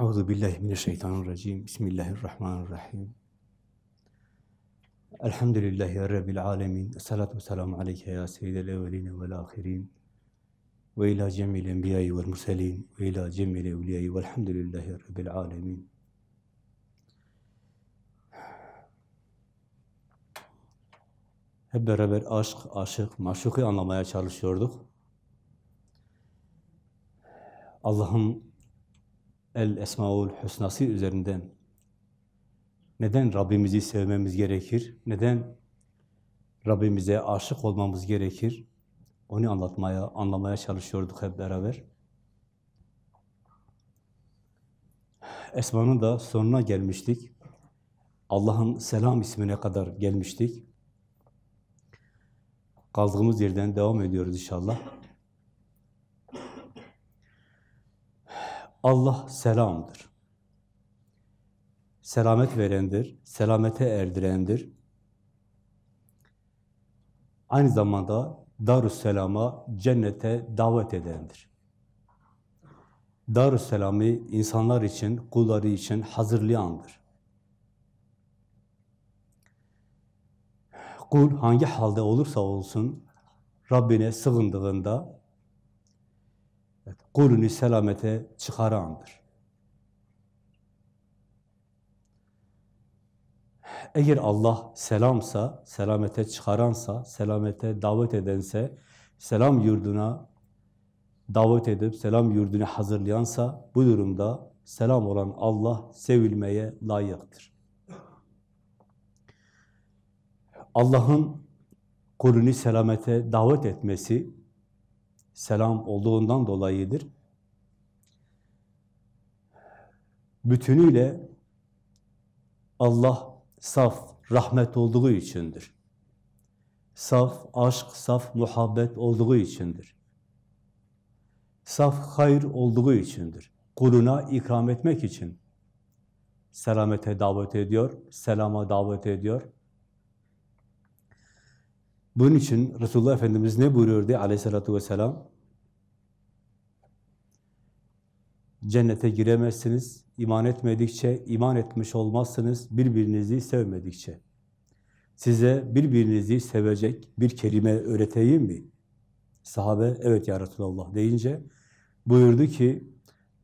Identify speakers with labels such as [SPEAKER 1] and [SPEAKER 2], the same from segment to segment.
[SPEAKER 1] Euzu billahi mineşşeytanirracim. Bismillahirrahmanirrahim. Elhamdülillahi rabbil alamin. Essalatu vesselamu aleyke ya seyyidel evvelin ve'l ahirin. Ve ila cemil enbiya'i ve'l murselin ve ila cemil evliya'i ve'lhamdülillahi rabbil alamin. Hep beraber aşk, aşık, maşuku anlamaya çalışıyorduk. Allah'ın El Esmaül Hüsnası üzerinden neden Rabbimizi sevmemiz gerekir? Neden Rabbimize aşık olmamız gerekir? Onu anlatmaya, anlamaya çalışıyorduk hep beraber. Esma'nın da sonuna gelmiştik. Allah'ın selam ismine kadar gelmiştik. Kaldığımız yerden devam ediyoruz inşallah. Allah selamdır. Selamet verendir, selamete erdirendir. Aynı zamanda Darüsselam'a, cennete davet edendir. Darüsselam'ı insanlar için, kulları için hazırlayandır. Kul hangi halde olursa olsun, Rabbine sığındığında, kulünü selamete çıkarandır. Eğer Allah selamsa, selamete çıkaransa, selamete davet edense, selam yurduna davet edip selam yurdunu hazırlayansa, bu durumda selam olan Allah sevilmeye layıktır. Allah'ın kulünü selamete davet etmesi, selam olduğundan dolayıdır. Bütünüyle Allah saf, rahmet olduğu içindir. Saf, aşk, saf, muhabbet olduğu içindir. Saf, hayır olduğu içindir. Kuluna ikram etmek için selamete davet ediyor, selama davet ediyor. Bunun için Resulullah Efendimiz ne buyuruyordu aleyhissalatü vesselam? Cennete giremezsiniz, iman etmedikçe, iman etmiş olmazsınız, birbirinizi sevmedikçe. Size birbirinizi sevecek bir kelime öğreteyim mi? Sahabe, evet ya Resulallah deyince, buyurdu ki,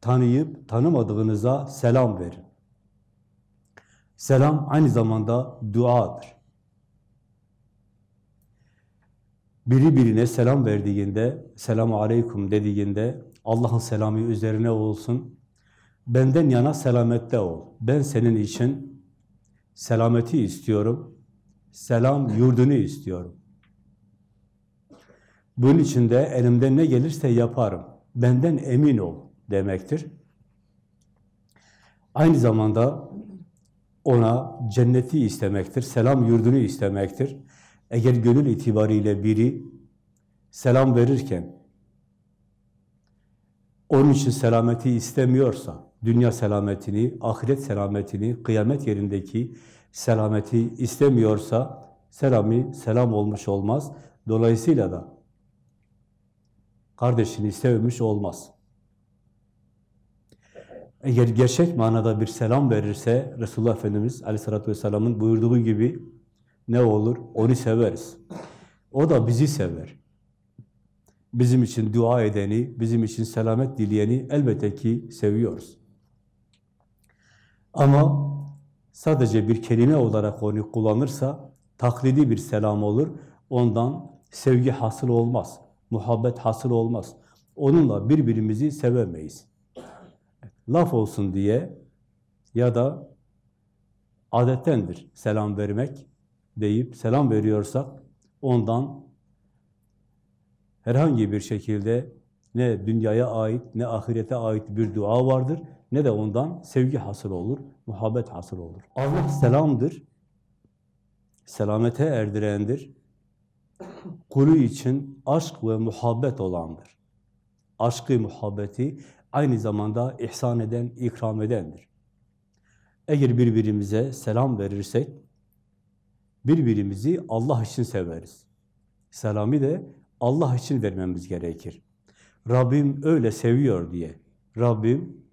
[SPEAKER 1] tanıyıp tanımadığınıza selam verin. Selam aynı zamanda duadır. Biri birine selam verdiğinde, selamu aleyküm dediğinde, Allah'ın selamı üzerine olsun, benden yana selamette ol. Ben senin için selameti istiyorum, selam yurdunu istiyorum. Bunun için de elimden ne gelirse yaparım. Benden emin ol demektir. Aynı zamanda ona cenneti istemektir, selam yurdunu istemektir. Eğer gönül itibariyle biri selam verirken onun için selameti istemiyorsa, dünya selametini, ahiret selametini, kıyamet yerindeki selameti istemiyorsa selamı selam olmuş olmaz. Dolayısıyla da kardeşini sevmiş olmaz. Eğer gerçek manada bir selam verirse Resulullah Efendimiz Aleyhisselatü Vesselam'ın buyurduğu gibi ne olur? Onu severiz. O da bizi sever. Bizim için dua edeni, bizim için selamet dileyeni elbette ki seviyoruz. Ama sadece bir kelime olarak onu kullanırsa taklidi bir selam olur. Ondan sevgi hasıl olmaz, muhabbet hasıl olmaz. Onunla birbirimizi sevemeyiz. Laf olsun diye ya da adettendir selam vermek deyip selam veriyorsak ondan herhangi bir şekilde ne dünyaya ait ne ahirete ait bir dua vardır ne de ondan sevgi hasıl olur, muhabbet hasıl olur. Allah selamdır, selamete erdirendir, kulu için aşk ve muhabbet olandır. Aşkı, muhabbeti aynı zamanda ihsan eden, ikram edendir. Eğer birbirimize selam verirsek, birbirimizi Allah için severiz. Selamı da Allah için vermemiz gerekir. Rabbim öyle seviyor diye. Rabbim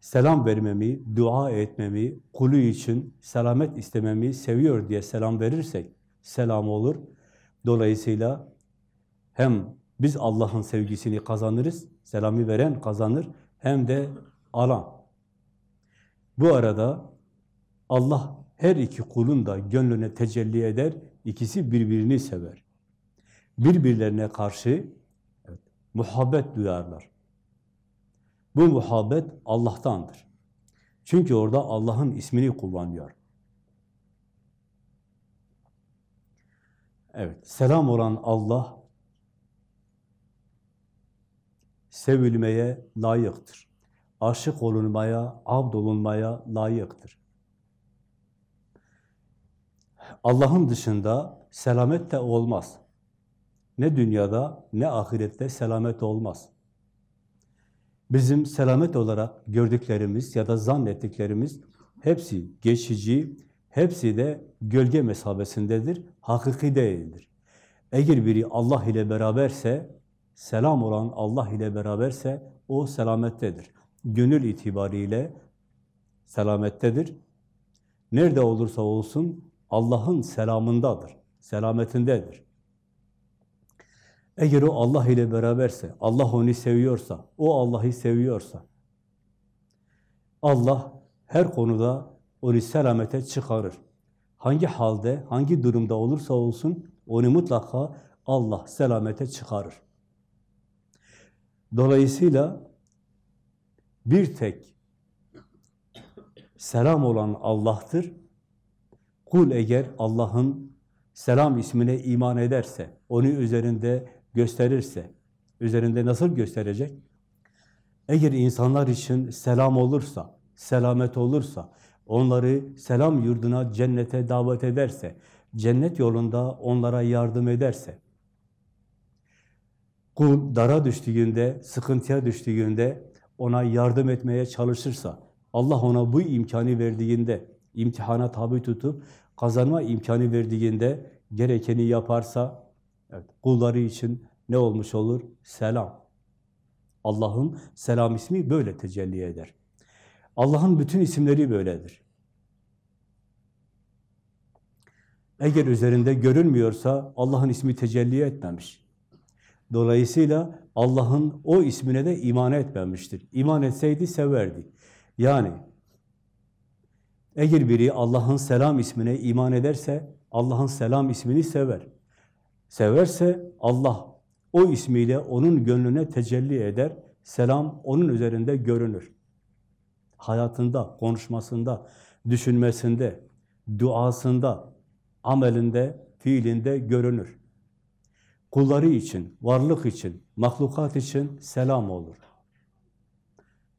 [SPEAKER 1] selam vermemi, dua etmemi, kulu için selamet istememi seviyor diye selam verirsek selam olur. Dolayısıyla hem biz Allah'ın sevgisini kazanırız, selamı veren kazanır, hem de alan. Bu arada Allah her iki kulun da gönlüne tecelli eder, ikisi birbirini sever. Birbirlerine karşı evet, muhabbet duyarlar. Bu muhabbet Allah'tandır. Çünkü orada Allah'ın ismini kullanıyor. Evet, selam olan Allah sevilmeye layıktır. Aşık olunmaya, abd olunmaya layıktır. Allah'ın dışında selamet de olmaz. Ne dünyada ne ahirette selamet olmaz. Bizim selamet olarak gördüklerimiz ya da zannettiklerimiz hepsi geçici, hepsi de gölge mesabesindedir, hakiki değildir. Eğer biri Allah ile beraberse, selam olan Allah ile beraberse o selamettedir. Gönül itibariyle selamettedir. Nerede olursa olsun Allah'ın selamındadır, selametindedir. Eğer o Allah ile beraberse, Allah onu seviyorsa, o Allah'ı seviyorsa, Allah her konuda onu selamete çıkarır. Hangi halde, hangi durumda olursa olsun, onu mutlaka Allah selamete çıkarır. Dolayısıyla bir tek selam olan Allah'tır. Kul eğer Allah'ın selam ismine iman ederse, onu üzerinde gösterirse, üzerinde nasıl gösterecek? Eğer insanlar için selam olursa, selamet olursa, onları selam yurduna, cennete davet ederse, cennet yolunda onlara yardım ederse, kul dara düştüğünde, sıkıntıya düştüğünde ona yardım etmeye çalışırsa, Allah ona bu imkanı verdiğinde, imtihana tabi tutup kazanma imkanı verdiğinde gerekeni yaparsa, evet, kulları için ne olmuş olur? Selam. Allah'ın selam ismi böyle tecelli eder. Allah'ın bütün isimleri böyledir. Eğer üzerinde görünmüyorsa Allah'ın ismi tecelli etmemiş. Dolayısıyla Allah'ın o ismine de iman etmemiştir. İman etseydi severdi. Yani eğer biri Allah'ın selam ismine iman ederse Allah'ın selam ismini sever. Severse Allah o ismiyle onun gönlüne tecelli eder. Selam onun üzerinde görünür. Hayatında, konuşmasında, düşünmesinde, duasında, amelinde, fiilinde görünür. Kulları için, varlık için, mahlukat için selam olur.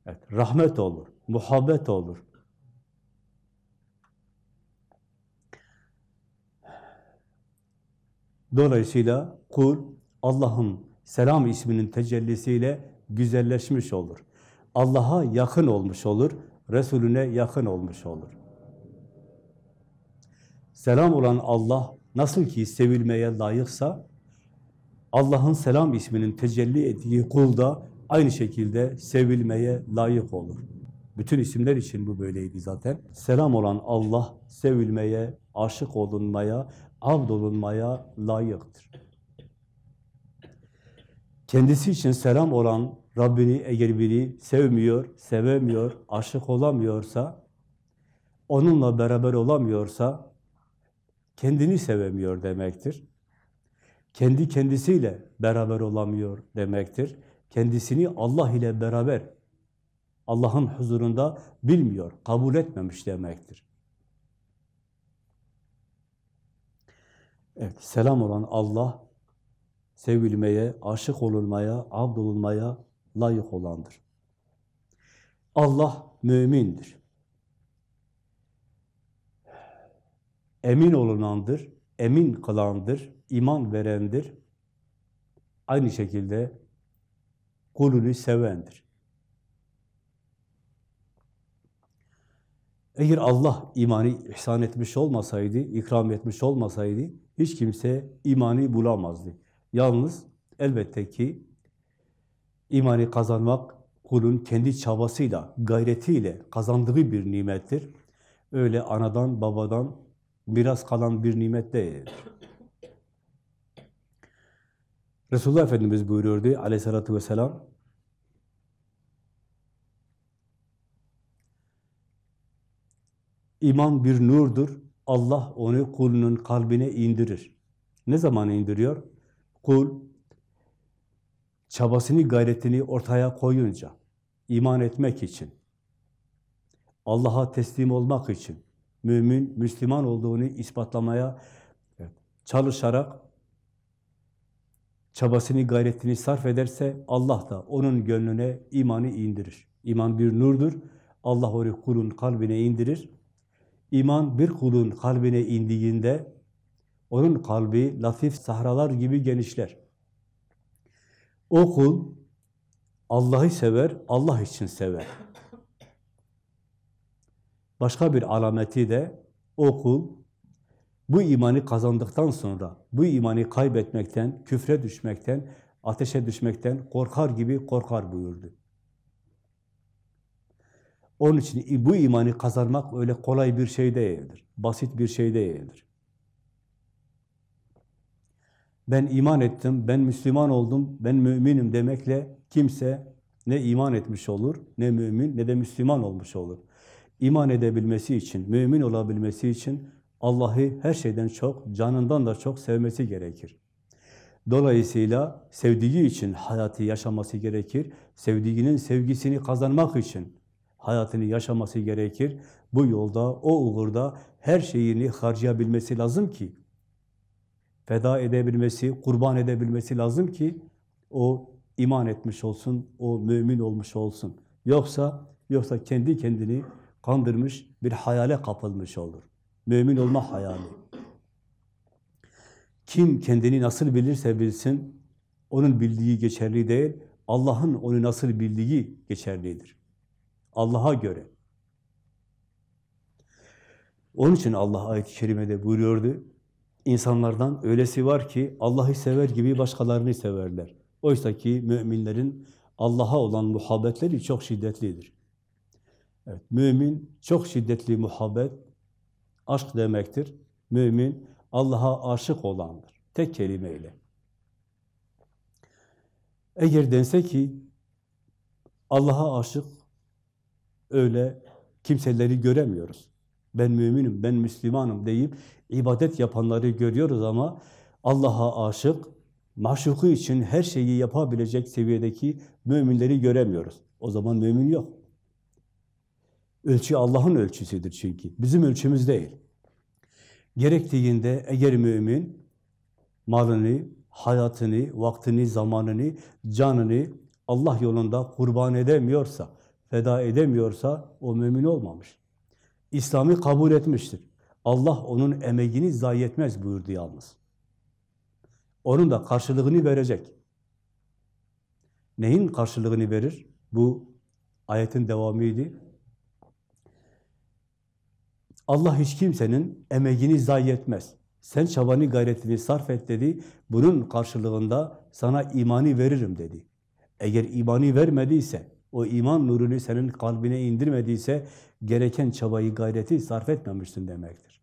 [SPEAKER 1] Evet, rahmet olur, muhabbet olur. Dolayısıyla kul Allah'ın selam isminin tecellisiyle güzelleşmiş olur. Allah'a yakın olmuş olur, Resulüne yakın olmuş olur. Selam olan Allah nasıl ki sevilmeye layıksa, Allah'ın selam isminin tecelli ettiği kul da aynı şekilde sevilmeye layık olur. Bütün isimler için bu böyleydi zaten. Selam olan Allah sevilmeye, aşık olunmaya, abd olunmaya layıktır. Kendisi için selam olan Rabbini eğer biri sevmiyor, sevemiyor, aşık olamıyorsa, onunla beraber olamıyorsa, kendini sevemiyor demektir. Kendi kendisiyle beraber olamıyor demektir. Kendisini Allah ile beraber, Allah'ın huzurunda bilmiyor, kabul etmemiş demektir. Evet, selam olan Allah, sevilmeye, aşık olunmaya, abd olunmaya layık olandır. Allah mümindir. Emin olunandır, emin kılandır, iman verendir. Aynı şekilde kulünü sevendir. Eğer Allah imanı ihsan etmiş olmasaydı, ikram etmiş olmasaydı, hiç kimse imanı bulamazdı. Yalnız elbette ki imanı kazanmak kulun kendi çabasıyla, gayretiyle kazandığı bir nimettir. Öyle anadan, babadan miras kalan bir nimet değildir. Resulullah Efendimiz buyuruyordu aleyhissalatü vesselam, İman bir nurdur. Allah onu kulunun kalbine indirir. Ne zaman indiriyor? Kul çabasını, gayretini ortaya koyunca, iman etmek için, Allah'a teslim olmak için, mümin, Müslüman olduğunu ispatlamaya çalışarak çabasını, gayretini sarf ederse Allah da onun gönlüne imanı indirir. İman bir nurdur. Allah onu kulun kalbine indirir. İman bir kulun kalbine indiğinde onun kalbi latif sahralar gibi genişler. O kul Allah'ı sever, Allah için sever. Başka bir alameti de o kul bu imanı kazandıktan sonra bu imanı kaybetmekten, küfre düşmekten, ateşe düşmekten korkar gibi korkar buyurdu. Onun için bu imanı kazanmak öyle kolay bir şey değildir. Basit bir şey değildir. Ben iman ettim, ben Müslüman oldum, ben müminim demekle kimse ne iman etmiş olur, ne mümin, ne de Müslüman olmuş olur. İman edebilmesi için, mümin olabilmesi için Allah'ı her şeyden çok, canından da çok sevmesi gerekir. Dolayısıyla sevdiği için hayatı yaşaması gerekir. Sevdiğinin sevgisini kazanmak için hayatını yaşaması gerekir. Bu yolda, o uğurda her şeyini harcayabilmesi lazım ki, feda edebilmesi, kurban edebilmesi lazım ki, o iman etmiş olsun, o mümin olmuş olsun. Yoksa, yoksa kendi kendini kandırmış, bir hayale kapılmış olur. Mümin olma hayali. Kim kendini nasıl bilirse bilsin, onun bildiği geçerli değil, Allah'ın onu nasıl bildiği geçerlidir. Allah'a göre. Onun için Allah ayet-i kerimede buyuruyordu, insanlardan öylesi var ki Allah'ı sever gibi başkalarını severler. Oysa ki müminlerin Allah'a olan muhabbetleri çok şiddetlidir. Evet, mümin çok şiddetli muhabbet, aşk demektir. Mümin Allah'a aşık olandır. Tek kelimeyle. Eğer dense ki Allah'a aşık öyle kimseleri göremiyoruz. Ben müminim, ben Müslümanım deyip ibadet yapanları görüyoruz ama Allah'a aşık, maşuku için her şeyi yapabilecek seviyedeki müminleri göremiyoruz. O zaman mümin yok. Ölçü Allah'ın ölçüsüdür çünkü. Bizim ölçümüz değil. Gerektiğinde eğer mümin malını, hayatını, vaktini, zamanını, canını Allah yolunda kurban edemiyorsa, feda edemiyorsa o mümin olmamış. İslam'ı kabul etmiştir. Allah onun emeğini zayi etmez buyurdu yalnız. Onun da karşılığını verecek. Neyin karşılığını verir? Bu ayetin devamıydı. Allah hiç kimsenin emeğini zayi etmez. Sen çabanı, gayretini sarf et dedi. Bunun karşılığında sana imanı veririm dedi. Eğer imanı vermediyse, o iman nurunu senin kalbine indirmediyse, gereken çabayı, gayreti sarf etmemişsin demektir.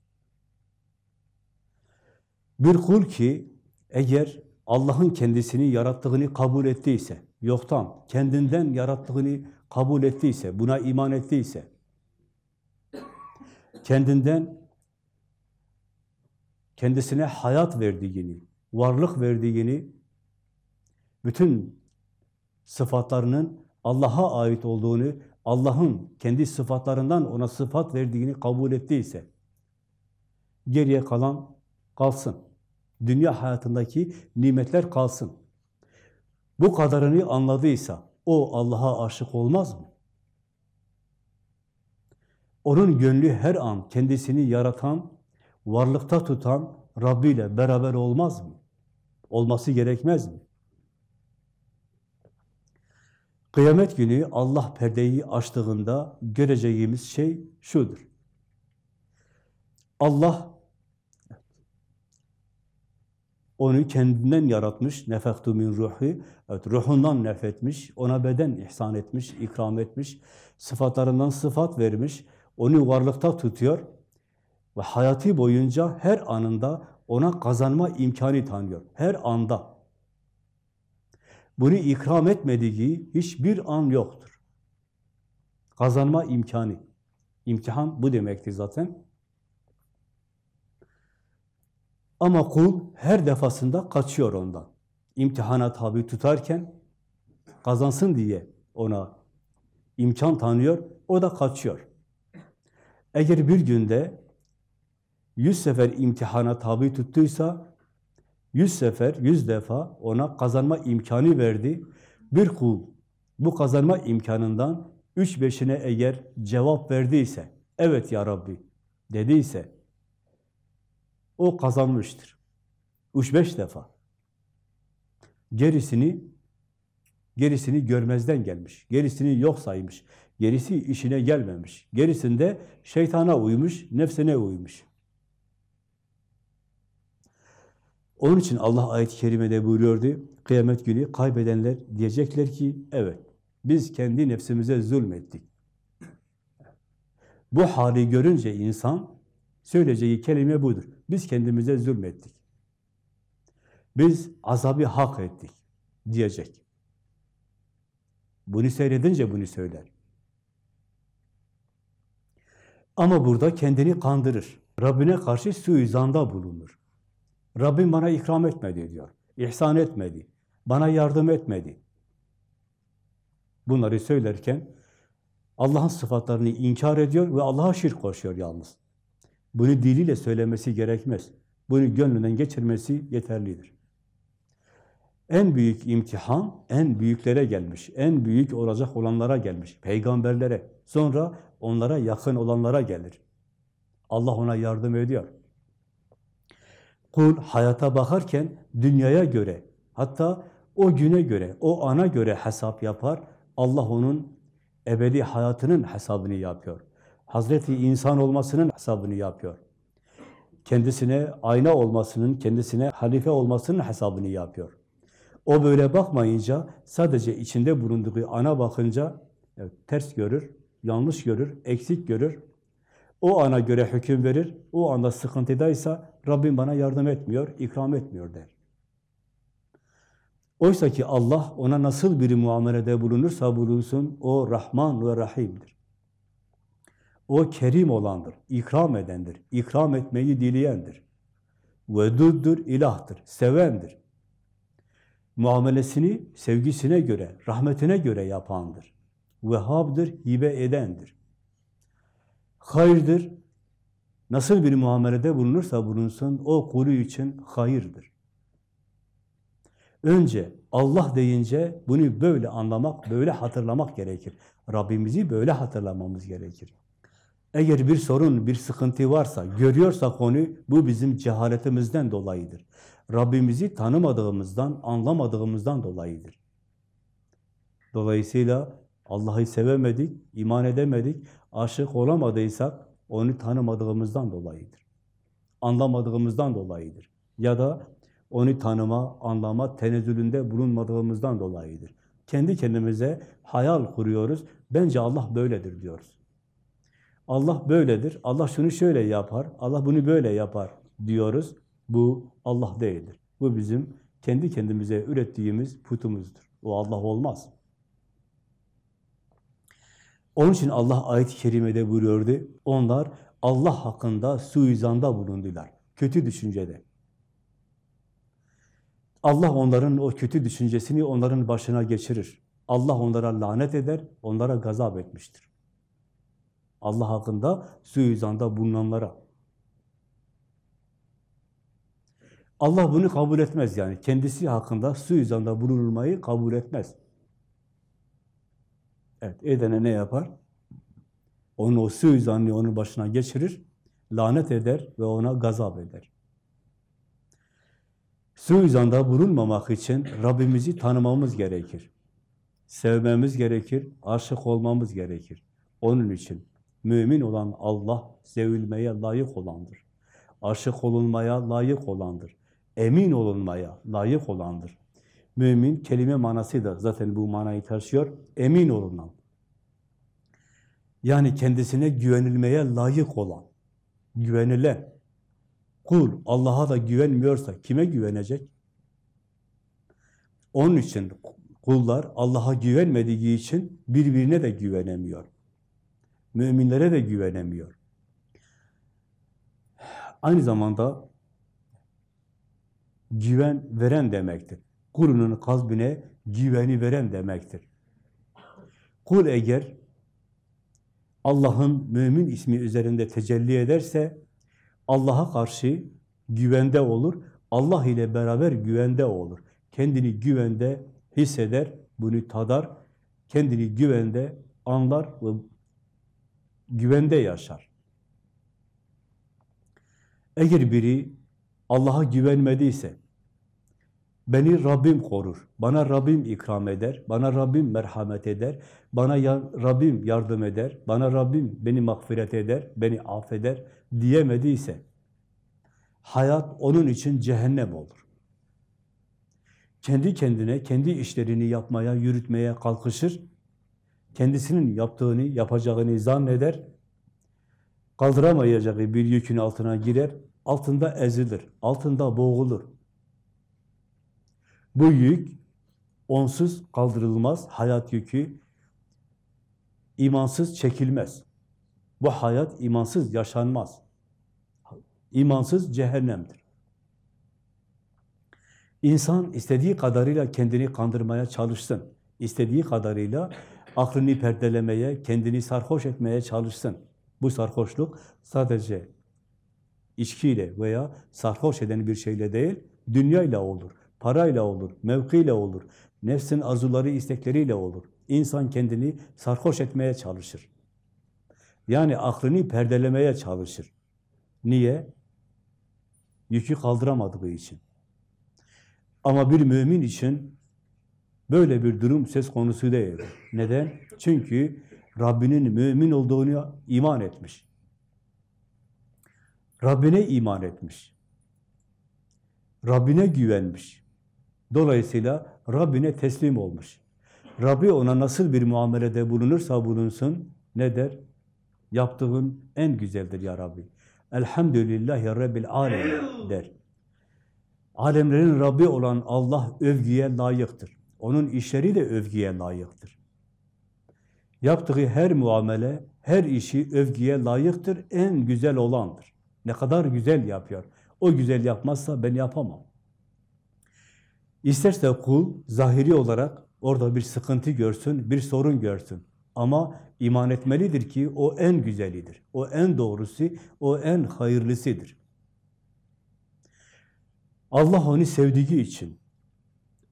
[SPEAKER 1] Bir kul ki, eğer Allah'ın kendisini yarattığını kabul ettiyse, yoktan, kendinden yarattığını kabul ettiyse, buna iman ettiyse, kendinden kendisine hayat verdiğini, varlık verdiğini, bütün sıfatlarının Allah'a ait olduğunu, Allah'ın kendi sıfatlarından ona sıfat verdiğini kabul ettiyse, geriye kalan kalsın. Dünya hayatındaki nimetler kalsın. Bu kadarını anladıysa, o Allah'a aşık olmaz mı? Onun gönlü her an kendisini yaratan, varlıkta tutan Rabbi ile beraber olmaz mı? Olması gerekmez mi? Kıyamet günü Allah perdeyi açtığında göreceğimiz şey şudur. Allah Onu kendinden yaratmış, nefektu min ruhi, evet, ruhundan nefetmiş, ona beden ihsan etmiş, ikram etmiş, sıfatlarından sıfat vermiş, onu varlıkta tutuyor ve hayatı boyunca her anında ona kazanma imkanı tanıyor. Her anda. Bunu ikram etmediği hiçbir an yoktur. Kazanma imkanı. İmtihan bu demektir zaten. Ama kul her defasında kaçıyor ondan. İmtihana tabi tutarken kazansın diye ona imkan tanıyor, o da kaçıyor. Eğer bir günde yüz sefer imtihana tabi tuttuysa, yüz sefer, yüz defa ona kazanma imkanı verdi. Bir kul bu kazanma imkanından üç beşine eğer cevap verdiyse, evet ya Rabbi dediyse, o kazanmıştır. Üç beş defa. Gerisini gerisini görmezden gelmiş. Gerisini yok saymış. Gerisi işine gelmemiş. Gerisinde şeytana uymuş, nefsine uymuş. Onun için Allah ayet-i kerimede buyuruyordu, kıyamet günü kaybedenler diyecekler ki, evet, biz kendi nefsimize zulmettik. Bu hali görünce insan, söyleyeceği kelime budur. Biz kendimize zulmettik. Biz azabı hak ettik diyecek. Bunu seyredince bunu söyler. Ama burada kendini kandırır. Rabbine karşı suizanda bulunur. Rabbim bana ikram etmedi diyor. İhsan etmedi. Bana yardım etmedi. Bunları söylerken Allah'ın sıfatlarını inkar ediyor ve Allah'a şirk koşuyor yalnız. Bunu diliyle söylemesi gerekmez. Bunu gönlünden geçirmesi yeterlidir. En büyük imtihan, en büyüklere gelmiş, en büyük olacak olanlara gelmiş, peygamberlere. Sonra onlara yakın olanlara gelir. Allah ona yardım ediyor. Kul hayata bakarken dünyaya göre, hatta o güne göre, o ana göre hesap yapar. Allah onun ebedi hayatının hesabını yapıyor. Hazreti insan olmasının hesabını yapıyor. Kendisine ayna olmasının, kendisine halife olmasının hesabını yapıyor. O böyle bakmayınca, sadece içinde bulunduğu ana bakınca evet, ters görür, yanlış görür, eksik görür. O ana göre hüküm verir, o anda sıkıntıdaysa Rabbim bana yardım etmiyor, ikram etmiyor der. Oysa ki Allah ona nasıl bir muamelede bulunursa bulunsun, o Rahman ve Rahim'dir. O kerim olandır, ikram edendir, ikram etmeyi dileyendir. Veduddur, ilahtır, sevendir. Muamelesini sevgisine göre, rahmetine göre yapandır. Vehhabdır, hibe edendir. Hayırdır, nasıl bir muamelede bulunursa bulunsun, o kulu için hayırdır. Önce Allah deyince bunu böyle anlamak, böyle hatırlamak gerekir. Rabbimizi böyle hatırlamamız gerekir. Eğer bir sorun, bir sıkıntı varsa, görüyorsak onu, bu bizim cehaletimizden dolayıdır. Rabbimizi tanımadığımızdan, anlamadığımızdan dolayıdır. Dolayısıyla Allah'ı sevemedik, iman edemedik, aşık olamadıysak onu tanımadığımızdan dolayıdır. Anlamadığımızdan dolayıdır. Ya da onu tanıma, anlama, tenezzülünde bulunmadığımızdan dolayıdır. Kendi kendimize hayal kuruyoruz. Bence Allah böyledir diyoruz. Allah böyledir, Allah şunu şöyle yapar, Allah bunu böyle yapar diyoruz. Bu Allah değildir. Bu bizim kendi kendimize ürettiğimiz putumuzdur. O Allah olmaz. Onun için Allah ayet-i kerimede buyuruyordu. Onlar Allah hakkında suizanda bulundular. Kötü düşüncede. Allah onların o kötü düşüncesini onların başına geçirir. Allah onlara lanet eder, onlara gazap etmiştir. Allah hakkında suizanda bulunanlara. Allah bunu kabul etmez yani. Kendisi hakkında suizanda bulunulmayı kabul etmez. Evet, edene ne yapar? Onu o suizanını onun başına geçirir, lanet eder ve ona gazap eder. Suizanda bulunmamak için Rabbimizi tanımamız gerekir. Sevmemiz gerekir, aşık olmamız gerekir. Onun için mümin olan Allah sevilmeye layık olandır. Aşık olunmaya layık olandır. emin olunmaya layık olandır. Mümin kelime manası da zaten bu manayı taşıyor. Emin olunan. Yani kendisine güvenilmeye layık olan, güvenilen. Kul Allah'a da güvenmiyorsa kime güvenecek? Onun için kullar Allah'a güvenmediği için birbirine de güvenemiyor. Müminlere de güvenemiyor. Aynı zamanda güven veren demektir. Kulunun kalbine güveni veren demektir. Kul eğer Allah'ın mümin ismi üzerinde tecelli ederse Allah'a karşı güvende olur. Allah ile beraber güvende olur. Kendini güvende hisseder, bunu tadar. Kendini güvende anlar ve güvende yaşar. Eğer biri Allah'a güvenmediyse, beni Rabbim korur, bana Rabbim ikram eder, bana Rabbim merhamet eder, bana ya, Rabbim yardım eder, bana Rabbim beni mağfiret eder, beni affeder diyemediyse, hayat onun için cehennem olur. Kendi kendine, kendi işlerini yapmaya, yürütmeye kalkışır, kendisinin yaptığını, yapacağını zanneder, kaldıramayacağı bir yükün altına girer, altında ezilir, altında boğulur. Bu yük onsuz kaldırılmaz, hayat yükü imansız çekilmez. Bu hayat imansız yaşanmaz. İmansız cehennemdir. İnsan istediği kadarıyla kendini kandırmaya çalışsın. İstediği kadarıyla aklını perdelemeye, kendini sarhoş etmeye çalışsın. Bu sarhoşluk sadece içkiyle veya sarhoş eden bir şeyle değil, dünyayla olur, parayla olur, mevkiyle olur, nefsin arzuları, istekleriyle olur. İnsan kendini sarhoş etmeye çalışır. Yani aklını perdelemeye çalışır. Niye? Yükü kaldıramadığı için. Ama bir mümin için böyle bir durum söz konusu değil. Neden? Çünkü Rabbinin mümin olduğunu iman etmiş. Rabbine iman etmiş. Rabbine güvenmiş. Dolayısıyla Rabbine teslim olmuş. Rabbi ona nasıl bir muamelede bulunursa bulunsun, ne der? Yaptığın en güzeldir ya Rabbi. Elhamdülillah ya Rabbil alemin der. Alemlerin Rabbi olan Allah övgüye layıktır. Onun işleri de övgüye layıktır. Yaptığı her muamele, her işi övgüye layıktır, en güzel olandır. Ne kadar güzel yapıyor. O güzel yapmazsa ben yapamam. İsterse kul zahiri olarak orada bir sıkıntı görsün, bir sorun görsün. Ama iman etmelidir ki o en güzelidir. O en doğrusu, o en hayırlısıdır. Allah onu sevdiği için,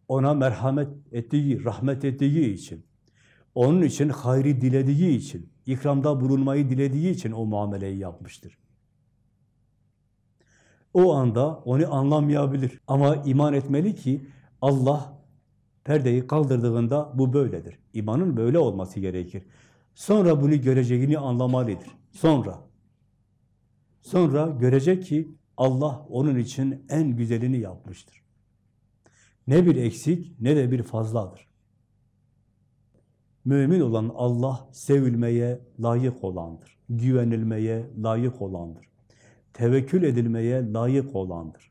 [SPEAKER 1] ona merhamet ettiği, rahmet ettiği için, onun için hayri dilediği için, ikramda bulunmayı dilediği için o muameleyi yapmıştır. O anda onu anlamayabilir. Ama iman etmeli ki Allah perdeyi kaldırdığında bu böyledir. İmanın böyle olması gerekir. Sonra bunu göreceğini anlamalıdır. Sonra. Sonra görecek ki Allah onun için en güzelini yapmıştır. Ne bir eksik ne de bir fazladır. Mümin olan Allah sevilmeye layık olandır. Güvenilmeye layık olandır. Tevekkül edilmeye layık olandır.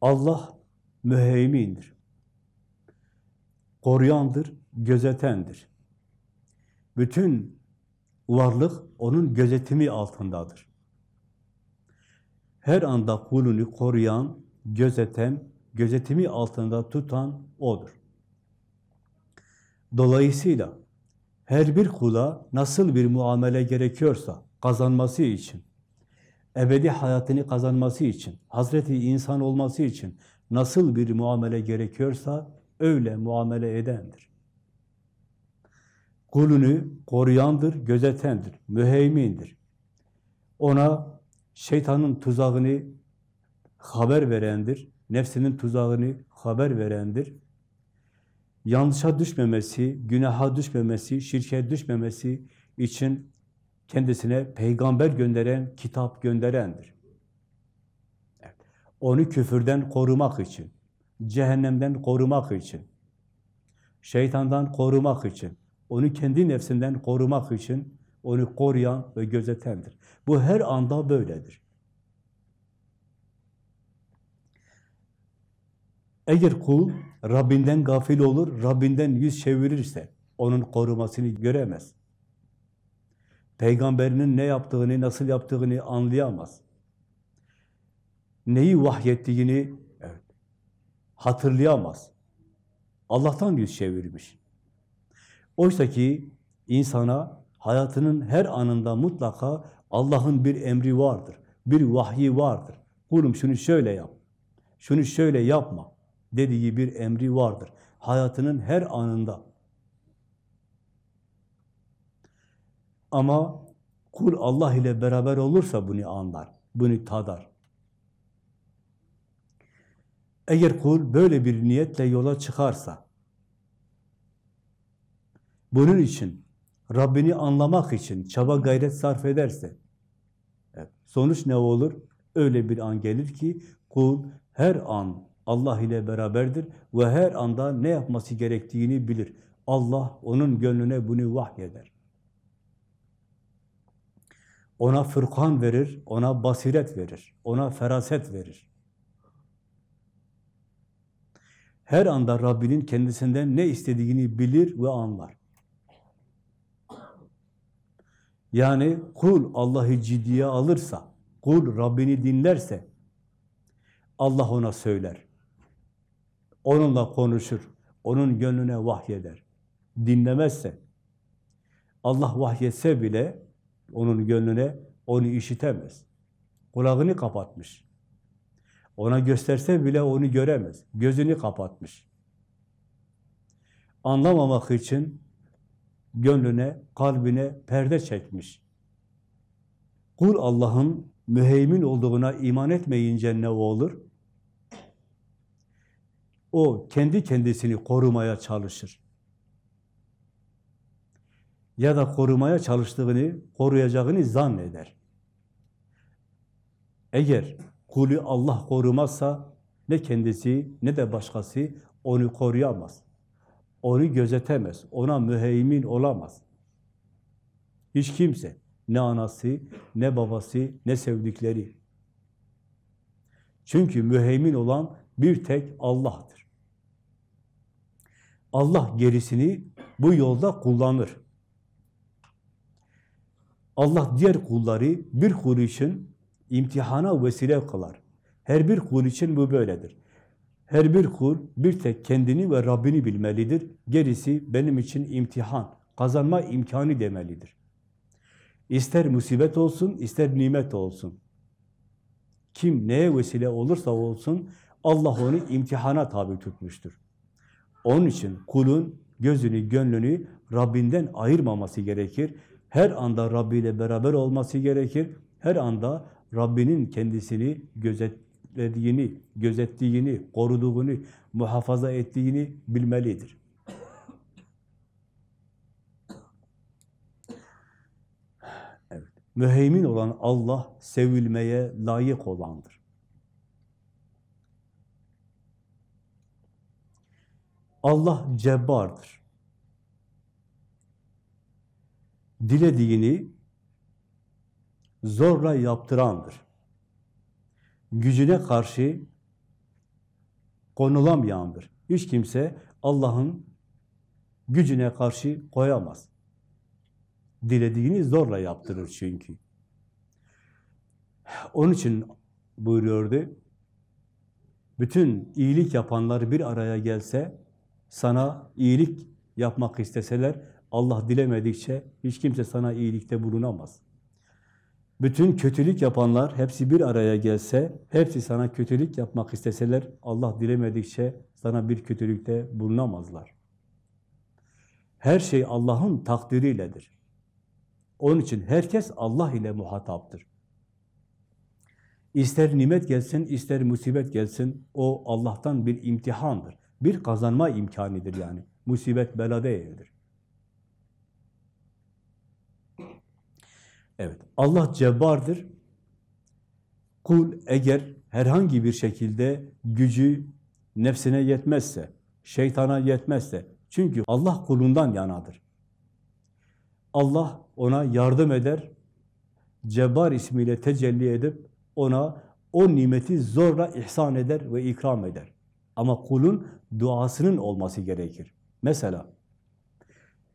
[SPEAKER 1] Allah müheymindir. Koruyandır, gözetendir. Bütün varlık onun gözetimi altındadır. Her anda kulunu koruyan, gözeten, gözetimi altında tutan O'dur. Dolayısıyla her bir kula nasıl bir muamele gerekiyorsa kazanması için, ebedi hayatını kazanması için, Hazreti insan olması için nasıl bir muamele gerekiyorsa öyle muamele edendir. Kulunu koruyandır, gözetendir, müheymindir. Ona şeytanın tuzağını haber verendir, nefsinin tuzağını haber verendir. yanlışa düşmemesi, günaha düşmemesi, şirke düşmemesi için kendisine peygamber gönderen, kitap gönderendir. Onu küfürden korumak için, cehennemden korumak için, şeytandan korumak için, onu kendi nefsinden korumak için onu koruyan ve gözetendir. Bu her anda böyledir. Eğer kul Rabbinden gafil olur, Rabbinden yüz çevirirse onun korumasını göremez. Peygamberinin ne yaptığını, nasıl yaptığını anlayamaz. Neyi vahyettiğini evet, hatırlayamaz. Allah'tan yüz çevirmiş. Oysa ki insana hayatının her anında mutlaka Allah'ın bir emri vardır. Bir vahyi vardır. Kulum şunu şöyle yap. Şunu şöyle yapma dediği bir emri vardır. Hayatının her anında. Ama kul Allah ile beraber olursa bunu anlar, bunu tadar. Eğer kul böyle bir niyetle yola çıkarsa, bunun için, Rabbini anlamak için çaba gayret sarf ederse, sonuç ne olur? Öyle bir an gelir ki kul her an Allah ile beraberdir ve her anda ne yapması gerektiğini bilir. Allah onun gönlüne bunu vahyeder. Ona fırkan verir, ona basiret verir, ona feraset verir. Her anda Rabbinin kendisinden ne istediğini bilir ve anlar. Yani kul Allah'ı ciddiye alırsa, kul Rabbini dinlerse, Allah ona söyler. Onunla konuşur. Onun gönlüne vahyeder. Dinlemezse, Allah vahyetse bile onun gönlüne onu işitemez. Kulağını kapatmış. Ona gösterse bile onu göremez. Gözünü kapatmış. Anlamamak için gönlüne, kalbine perde çekmiş. Kul Allah'ın müheymin olduğuna iman etmeyince ne olur? O kendi kendisini korumaya çalışır. Ya da korumaya çalıştığını, koruyacağını zanneder. Eğer kulü Allah korumazsa ne kendisi ne de başkası onu koruyamaz. Onu gözetemez, ona müheymin olamaz. Hiç kimse, ne anası, ne babası, ne sevdikleri. Çünkü müheymin olan bir tek Allah'tır. Allah gerisini bu yolda kullanır. Allah diğer kulları bir kul için imtihana vesile kılar. Her bir kul için bu böyledir. Her bir kul bir tek kendini ve Rabbini bilmelidir. Gerisi benim için imtihan, kazanma imkanı demelidir. İster musibet olsun, ister nimet olsun. Kim neye vesile olursa olsun Allah onu imtihana tabi tutmuştur. Onun için kulun gözünü, gönlünü Rabbinden ayırmaması gerekir. Her anda Rabbi ile beraber olması gerekir. Her anda Rabbinin kendisini gözetlediğini, gözettiğini, koruduğunu, muhafaza ettiğini bilmelidir. Evet. Müheymin olan Allah sevilmeye layık olandır. Allah cebbardır. Dilediğini zorla yaptırandır. Gücüne karşı konulamayandır. Hiç kimse Allah'ın gücüne karşı koyamaz. Dilediğini zorla yaptırır çünkü. Onun için buyuruyordu, bütün iyilik yapanlar bir araya gelse, sana iyilik yapmak isteseler, Allah dilemedikçe hiç kimse sana iyilikte bulunamaz. Bütün kötülük yapanlar hepsi bir araya gelse, hepsi sana kötülük yapmak isteseler, Allah dilemedikçe sana bir kötülükte bulunamazlar. Her şey Allah'ın takdiriyledir. Onun için herkes Allah ile muhataptır. İster nimet gelsin, ister musibet gelsin, o Allah'tan bir imtihandır. Bir kazanma imkanidir yani. Musibet bela değildir. Evet, Allah cebbardır. Kul eğer herhangi bir şekilde gücü nefsine yetmezse, şeytana yetmezse, çünkü Allah kulundan yanadır. Allah ona yardım eder, Cebbar ismiyle tecelli edip ona o nimeti zorla ihsan eder ve ikram eder. Ama kulun duasının olması gerekir. Mesela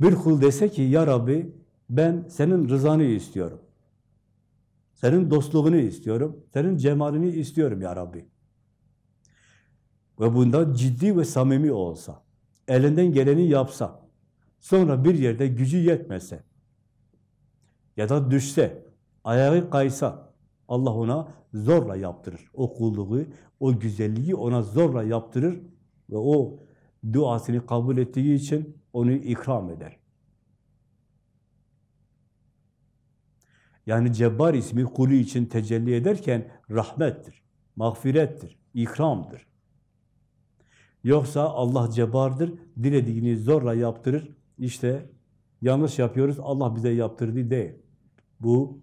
[SPEAKER 1] bir kul dese ki ya Rabbi ben senin rızanı istiyorum. Senin dostluğunu istiyorum. Senin cemalini istiyorum ya Rabbi. Ve bunda ciddi ve samimi olsa, elinden geleni yapsa, sonra bir yerde gücü yetmese ya da düşse, ayağı kaysa, Allah ona zorla yaptırır. O kulluğu, o güzelliği ona zorla yaptırır ve o duasını kabul ettiği için onu ikram eder. Yani Cebbar ismi kulü için tecelli ederken rahmettir, mağfirettir, ikramdır. Yoksa Allah cebbardır, dilediğini zorla yaptırır. İşte yanlış yapıyoruz, Allah bize yaptırdı değil. Bu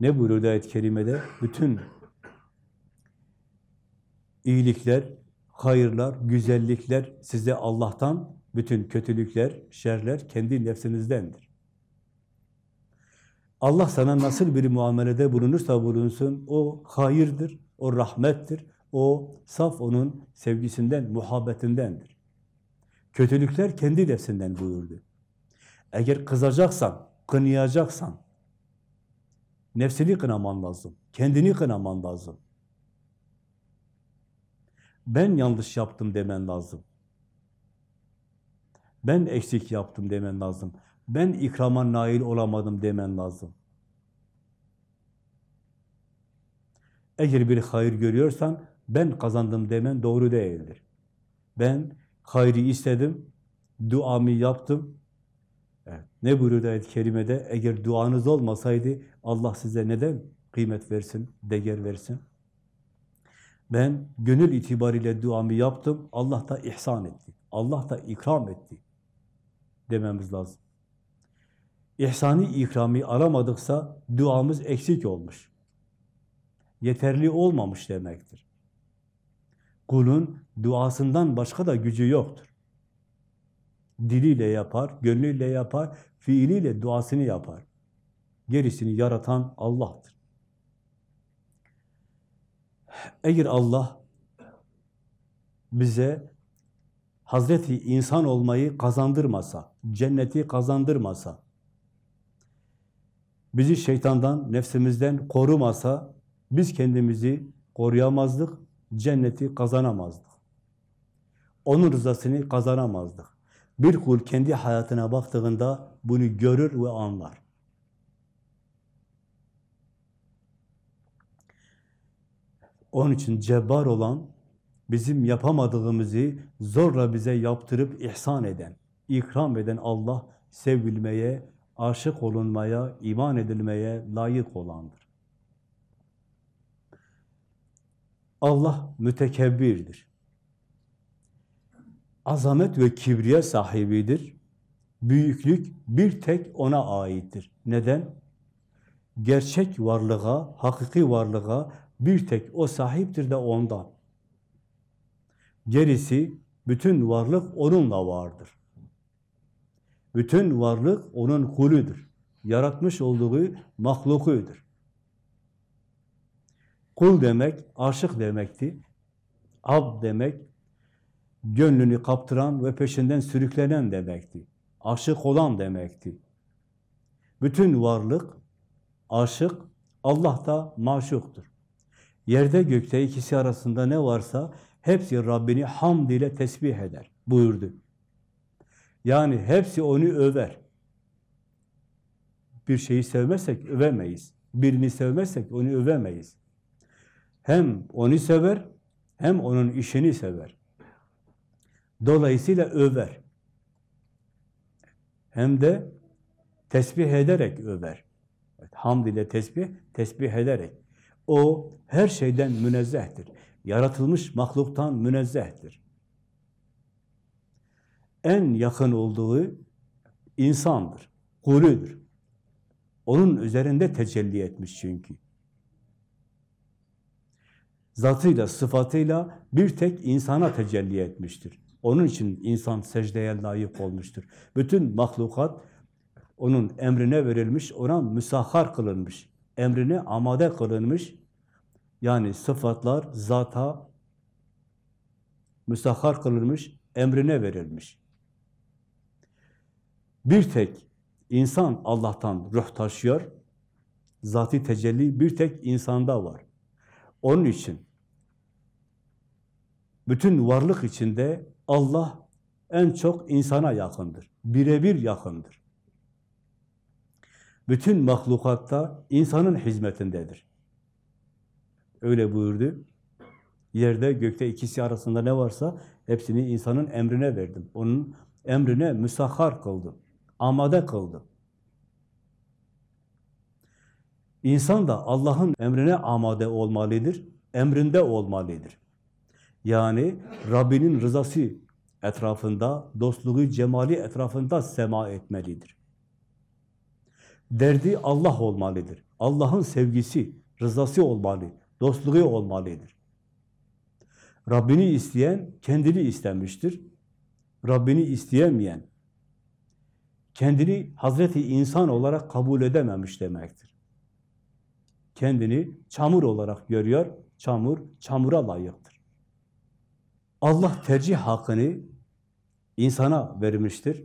[SPEAKER 1] ne buyuruyor ayet-i kerimede? Bütün iyilikler, hayırlar, güzellikler size Allah'tan, bütün kötülükler, şerler kendi nefsinizdendir. Allah sana nasıl bir muamelede bulunursa bulunsun, o hayırdır, o rahmettir, o saf onun sevgisinden, muhabbetindendir. Kötülükler kendi nefsinden buyurdu. Eğer kızacaksan, kınayacaksan, nefsini kınaman lazım, kendini kınaman lazım. Ben yanlış yaptım demen lazım. Ben eksik yaptım demen lazım. Ben ikrama nail olamadım demen lazım. Eğer bir hayır görüyorsan, ben kazandım demen doğru değildir. Ben hayrı istedim, duamı yaptım. Evet. Ne buyuruyor ayet-i kerimede? Eğer duanız olmasaydı Allah size neden kıymet versin, değer versin? Ben gönül itibariyle duamı yaptım, Allah da ihsan etti. Allah da ikram etti dememiz lazım. İhsani ikrami alamadıksa duamız eksik olmuş. Yeterli olmamış demektir. Kulun duasından başka da gücü yoktur. Diliyle yapar, gönlüyle yapar, fiiliyle duasını yapar. Gerisini yaratan Allah'tır. Eğer Allah bize Hazreti insan olmayı kazandırmasa, cenneti kazandırmasa, bizi şeytandan, nefsimizden korumasa, biz kendimizi koruyamazdık, cenneti kazanamazdık. Onun rızasını kazanamazdık. Bir kul kendi hayatına baktığında bunu görür ve anlar. Onun için cebbar olan, bizim yapamadığımızı zorla bize yaptırıp ihsan eden, ikram eden Allah sevilmeye, aşık olunmaya, iman edilmeye layık olandır. Allah mütekebbirdir. Azamet ve kibriye sahibidir. Büyüklük bir tek ona aittir. Neden? Gerçek varlığa, hakiki varlığa bir tek o sahiptir de ondan. Gerisi, bütün varlık onunla vardır. Bütün varlık onun kulüdür. Yaratmış olduğu mahlukudur. Kul demek, aşık demekti. Ab demek, gönlünü kaptıran ve peşinden sürüklenen demekti. Aşık olan demekti. Bütün varlık aşık, Allah da maşuktur. Yerde gökte ikisi arasında ne varsa hepsi Rabbini hamd ile tesbih eder buyurdu. Yani hepsi onu över. Bir şeyi sevmezsek övemeyiz. Birini sevmezsek onu övemeyiz. Hem onu sever, hem onun işini sever. Dolayısıyla över. Hem de tesbih ederek över. Hamd ile tesbih, tesbih ederek. O her şeyden münezzehtir. Yaratılmış mahluktan münezzehtir. En yakın olduğu insandır, kulüdür. Onun üzerinde tecelli etmiş çünkü. Zatıyla, sıfatıyla bir tek insana tecelli etmiştir. Onun için insan secdeye layık olmuştur. Bütün mahlukat onun emrine verilmiş, ona müsahhar kılınmış. Emrine amade kılınmış. Yani sıfatlar zata müsahhar kılınmış, emrine verilmiş. Bir tek insan Allah'tan ruh taşıyor. Zati tecelli bir tek insanda var. Onun için bütün varlık içinde Allah en çok insana yakındır. Birebir yakındır. Bütün mahlukatta insanın hizmetindedir. Öyle buyurdu. Yerde, gökte ikisi arasında ne varsa hepsini insanın emrine verdim. Onun emrine müsahhar kıldım. Amade kıldım. İnsan da Allah'ın emrine amade olmalıdır, emrinde olmalıdır. Yani Rabbinin rızası etrafında, dostluğu, cemali etrafında sema etmelidir. Derdi Allah olmalıdır. Allah'ın sevgisi, rızası olmalı, dostluğu olmalıdır. Rabbini isteyen kendini istemiştir. Rabbini isteyemeyen kendini Hazreti insan olarak kabul edememiş demektir. Kendini çamur olarak görüyor, çamur, çamura layıktır. Allah tercih hakkını insana vermiştir.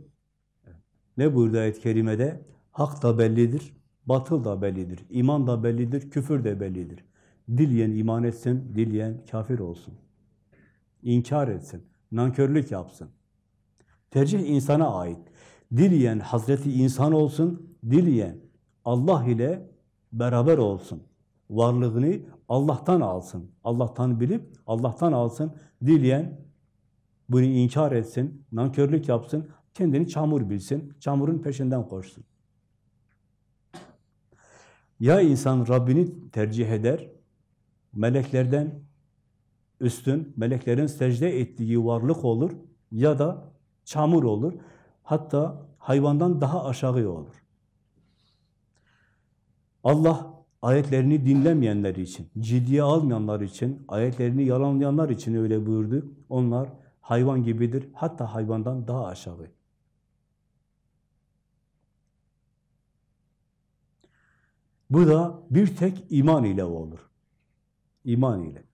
[SPEAKER 1] Ne buyurdu ayet-i kerimede? Hak da bellidir, batıl da bellidir, iman da bellidir, küfür de bellidir. Dileyen iman etsin, dileyen kafir olsun. İnkar etsin, nankörlük yapsın. Tercih insana ait. Dileyen Hazreti insan olsun, dileyen Allah ile beraber olsun. Varlığını Allah'tan alsın. Allah'tan bilip Allah'tan alsın. Dileyen bunu inkar etsin, nankörlük yapsın, kendini çamur bilsin, çamurun peşinden koşsun. Ya insan Rabbini tercih eder, meleklerden üstün, meleklerin secde ettiği varlık olur ya da çamur olur. Hatta hayvandan daha aşağı olur. Allah ayetlerini dinlemeyenler için, ciddiye almayanlar için, ayetlerini yalanlayanlar için öyle buyurdu. Onlar hayvan gibidir, hatta hayvandan daha aşağı. Bu da bir tek iman ile olur. İman ile.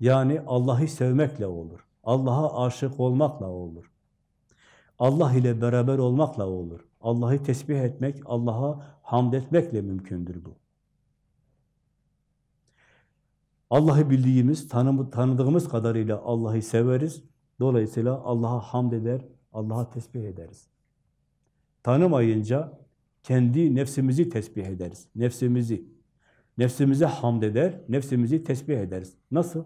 [SPEAKER 1] Yani Allah'ı sevmekle olur. Allah'a aşık olmakla olur. Allah ile beraber olmakla olur. Allah'ı tesbih etmek, Allah'a hamd etmekle mümkündür bu. Allah'ı bildiğimiz, tanıdığımız kadarıyla Allah'ı severiz. Dolayısıyla Allah'a hamd eder, Allah'a tesbih ederiz. Tanımayınca kendi nefsimizi tesbih ederiz. Nefsimizi. Nefsimize hamd eder, nefsimizi tesbih ederiz. Nasıl?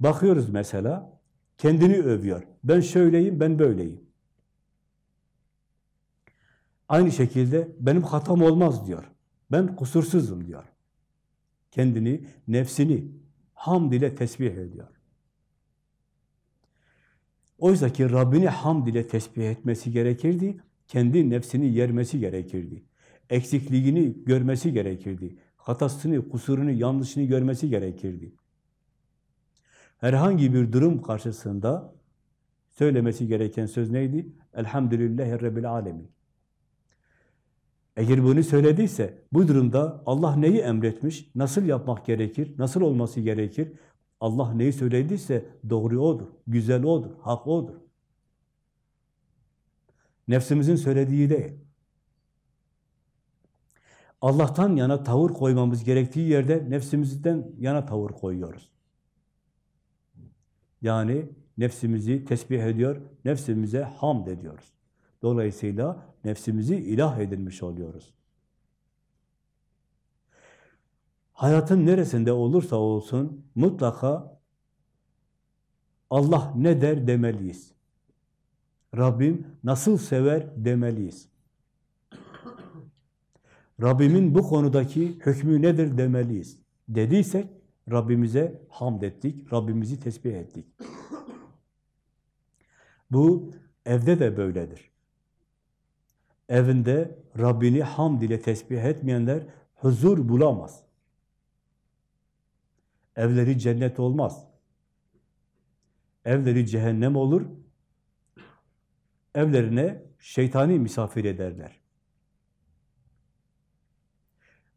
[SPEAKER 1] Bakıyoruz mesela, kendini övüyor. Ben şöyleyim, ben böyleyim. Aynı şekilde benim hatam olmaz diyor. Ben kusursuzum diyor. Kendini, nefsini hamd ile tesbih ediyor. Oysa ki Rabbini hamd ile tesbih etmesi gerekirdi, kendi nefsini yermesi gerekirdi. Eksikliğini görmesi gerekirdi. Hatasını, kusurunu, yanlışını görmesi gerekirdi. Herhangi bir durum karşısında söylemesi gereken söz neydi? Elhamdülillahi Rabbil Alemin. Eğer bunu söylediyse, bu durumda Allah neyi emretmiş, nasıl yapmak gerekir, nasıl olması gerekir? Allah neyi söylediyse doğru odur, güzel odur, hak odur. Nefsimizin söylediği değil. Allah'tan yana tavır koymamız gerektiği yerde nefsimizden yana tavır koyuyoruz. Yani nefsimizi tesbih ediyor, nefsimize hamd ediyoruz. Dolayısıyla nefsimizi ilah edilmiş oluyoruz. Hayatın neresinde olursa olsun mutlaka Allah ne der demeliyiz. Rabbim nasıl sever demeliyiz. Rabbimin bu konudaki hükmü nedir demeliyiz. Dediysek Rabbimize hamd ettik, Rabbimizi tesbih ettik. Bu evde de böyledir. Evinde Rabbini hamd ile tesbih etmeyenler huzur bulamaz. Evleri cennet olmaz. Evleri cehennem olur. Evlerine şeytani misafir ederler.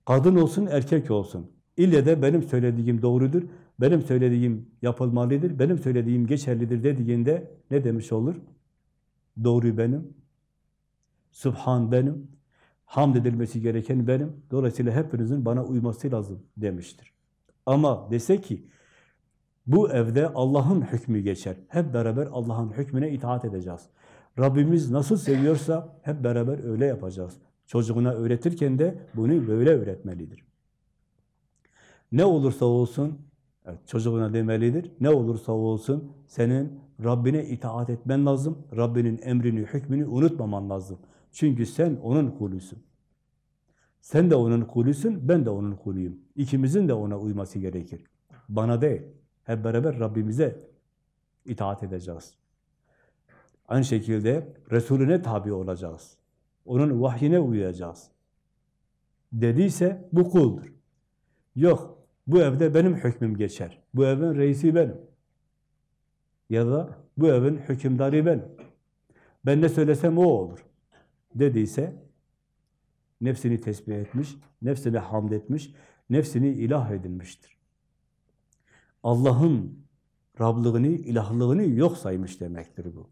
[SPEAKER 1] Kadın olsun, erkek olsun. İlle de benim söylediğim doğrudur, benim söylediğim yapılmalıdır, benim söylediğim geçerlidir dediğinde ne demiş olur? Doğru benim, Subhan benim, hamd edilmesi gereken benim, dolayısıyla hepinizin bana uyması lazım demiştir. Ama dese ki, bu evde Allah'ın hükmü geçer. Hep beraber Allah'ın hükmüne itaat edeceğiz. Rabbimiz nasıl seviyorsa hep beraber öyle yapacağız. Çocuğuna öğretirken de bunu böyle öğretmelidir. Ne olursa olsun, evet, çocuğuna demelidir, ne olursa olsun senin Rabbine itaat etmen lazım, Rabbinin emrini, hükmünü unutmaman lazım. Çünkü sen onun kulusun. Sen de onun kulusun, ben de onun kuluyum. İkimizin de ona uyması gerekir. Bana değil, hep beraber Rabbimize itaat edeceğiz. Aynı şekilde Resulüne tabi olacağız. Onun vahyine uyacağız. Dediyse bu kuldur. Yok, bu evde benim hükmüm geçer. Bu evin reisi benim. Ya da bu evin hükümdarı benim. Ben ne söylesem o olur. Dediyse nefsini tesbih etmiş, nefsine hamd etmiş, nefsini ilah edinmiştir. Allah'ın Rablığını, ilahlığını yok saymış demektir bu.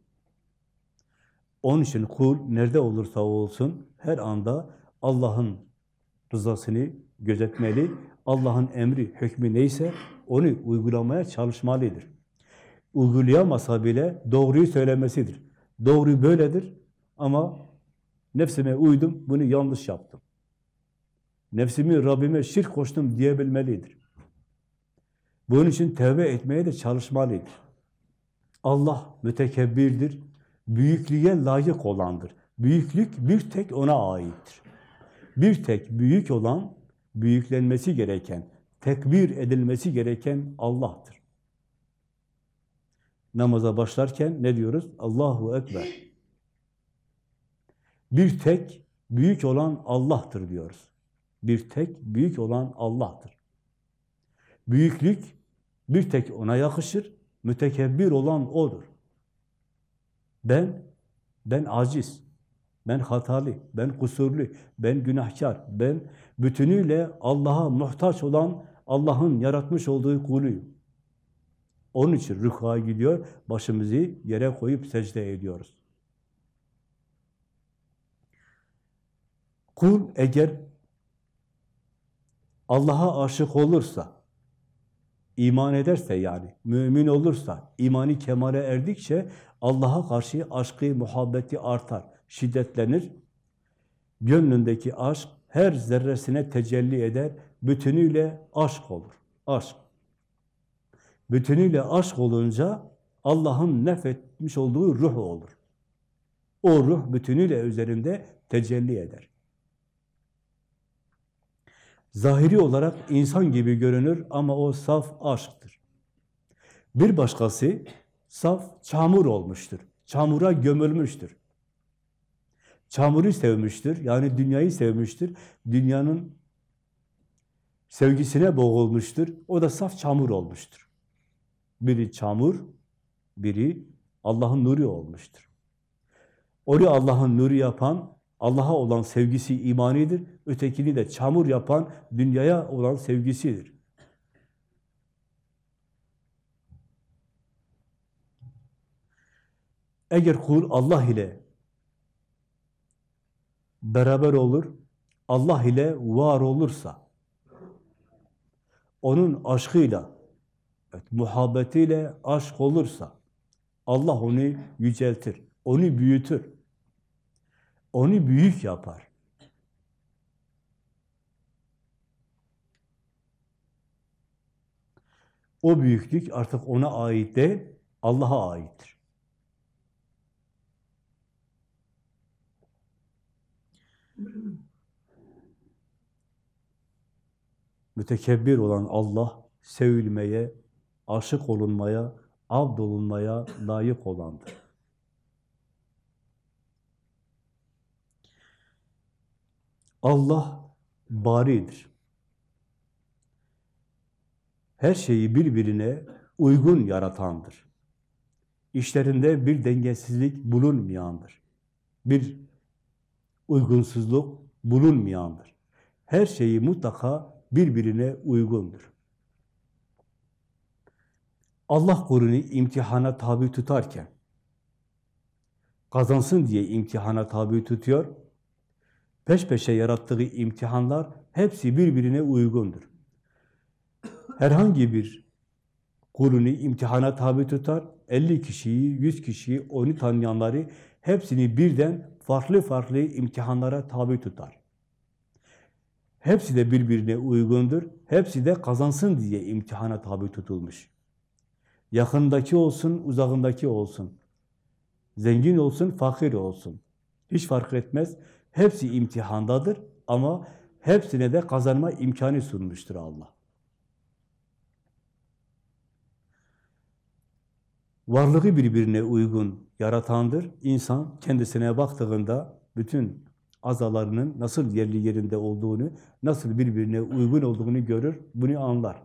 [SPEAKER 1] Onun için kul nerede olursa olsun her anda Allah'ın rızasını gözetmeli, Allah'ın emri, hükmü neyse onu uygulamaya çalışmalıdır. Uygulayamasa bile doğruyu söylemesidir. Doğru böyledir ama nefsime uydum, bunu yanlış yaptım. Nefsimi Rabbime şirk koştum diyebilmelidir. Bunun için tevbe etmeye de çalışmalıdır. Allah mütekebbirdir, büyüklüğe layık olandır. Büyüklük bir tek ona aittir. Bir tek büyük olan, büyüklenmesi gereken, tekbir edilmesi gereken Allah'tır. Namaza başlarken ne diyoruz? Allahu Ekber. Bir tek büyük olan Allah'tır diyoruz. Bir tek büyük olan Allah'tır. Büyüklük bir tek ona yakışır, mütekebbir olan O'dur. Ben, ben aciz, ben hatalı, ben kusurlu, ben günahkar, ben bütünüyle Allah'a muhtaç olan Allah'ın yaratmış olduğu kuluyum. Onun için rükâ gidiyor, başımızı yere koyup secde ediyoruz. Kul eğer Allah'a aşık olursa, iman ederse yani, mümin olursa, imani kemale erdikçe Allah'a karşı aşkı, muhabbeti artar, şiddetlenir. Gönlündeki aşk her zerresine tecelli eder, bütünüyle aşk olur. Aşk. Bütünüyle aşk olunca Allah'ın nefetmiş olduğu ruh olur. O ruh bütünüyle üzerinde tecelli eder. Zahiri olarak insan gibi görünür ama o saf aşktır. Bir başkası saf çamur olmuştur. Çamura gömülmüştür. Çamuru sevmiştir, yani dünyayı sevmiştir. Dünyanın sevgisine boğulmuştur. O da saf çamur olmuştur. Biri çamur, biri Allah'ın nuru olmuştur. Onu Allah'ın nuru yapan, Allah'a olan sevgisi imanidir. Ötekini de çamur yapan, dünyaya olan sevgisidir. Eğer kul Allah ile beraber olur, Allah ile var olursa, onun aşkıyla, evet, muhabbetiyle aşk olursa, Allah onu yüceltir, onu büyütür, onu büyük yapar. O büyüklük artık ona ait değil, Allah'a aittir. mütekebbir olan Allah sevilmeye, aşık olunmaya, abd olunmaya layık olandır. Allah baridir. Her şeyi birbirine uygun yaratandır. İşlerinde bir dengesizlik bulunmayandır. Bir uygunsuzluk bulunmayandır. Her şeyi mutlaka birbirine uygundur. Allah kulunu imtihana tabi tutarken, kazansın diye imtihana tabi tutuyor, peş peşe yarattığı imtihanlar hepsi birbirine uygundur. Herhangi bir kulunu imtihana tabi tutar, 50 kişiyi, 100 kişiyi, onu tanıyanları hepsini birden farklı farklı imtihanlara tabi tutar. Hepsi de birbirine uygundur. Hepsi de kazansın diye imtihana tabi tutulmuş. Yakındaki olsun, uzağındaki olsun. Zengin olsun, fakir olsun. Hiç fark etmez. Hepsi imtihandadır ama hepsine de kazanma imkanı sunmuştur Allah. Varlığı birbirine uygun yaratandır. İnsan kendisine baktığında bütün azalarının nasıl yerli yerinde olduğunu, nasıl birbirine uygun olduğunu görür, bunu anlar.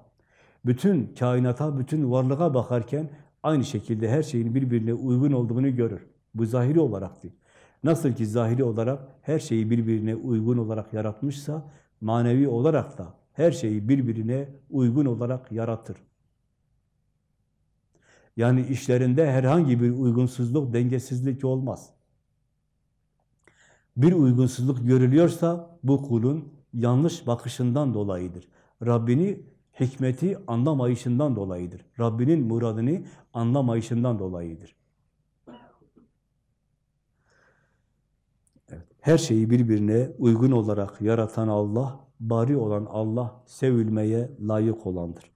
[SPEAKER 1] Bütün kainata, bütün varlığa bakarken aynı şekilde her şeyin birbirine uygun olduğunu görür. Bu zahiri olaraktır. Nasıl ki zahiri olarak her şeyi birbirine uygun olarak yaratmışsa, manevi olarak da her şeyi birbirine uygun olarak yaratır. Yani işlerinde herhangi bir uygunsuzluk, dengesizlik olmaz. Bir uygunsuzluk görülüyorsa bu kulun yanlış bakışından dolayıdır. Rabbini hikmeti anlamayışından dolayıdır. Rabbinin muradını anlamayışından dolayıdır. Her şeyi birbirine uygun olarak yaratan Allah, bari olan Allah, sevilmeye layık olandır.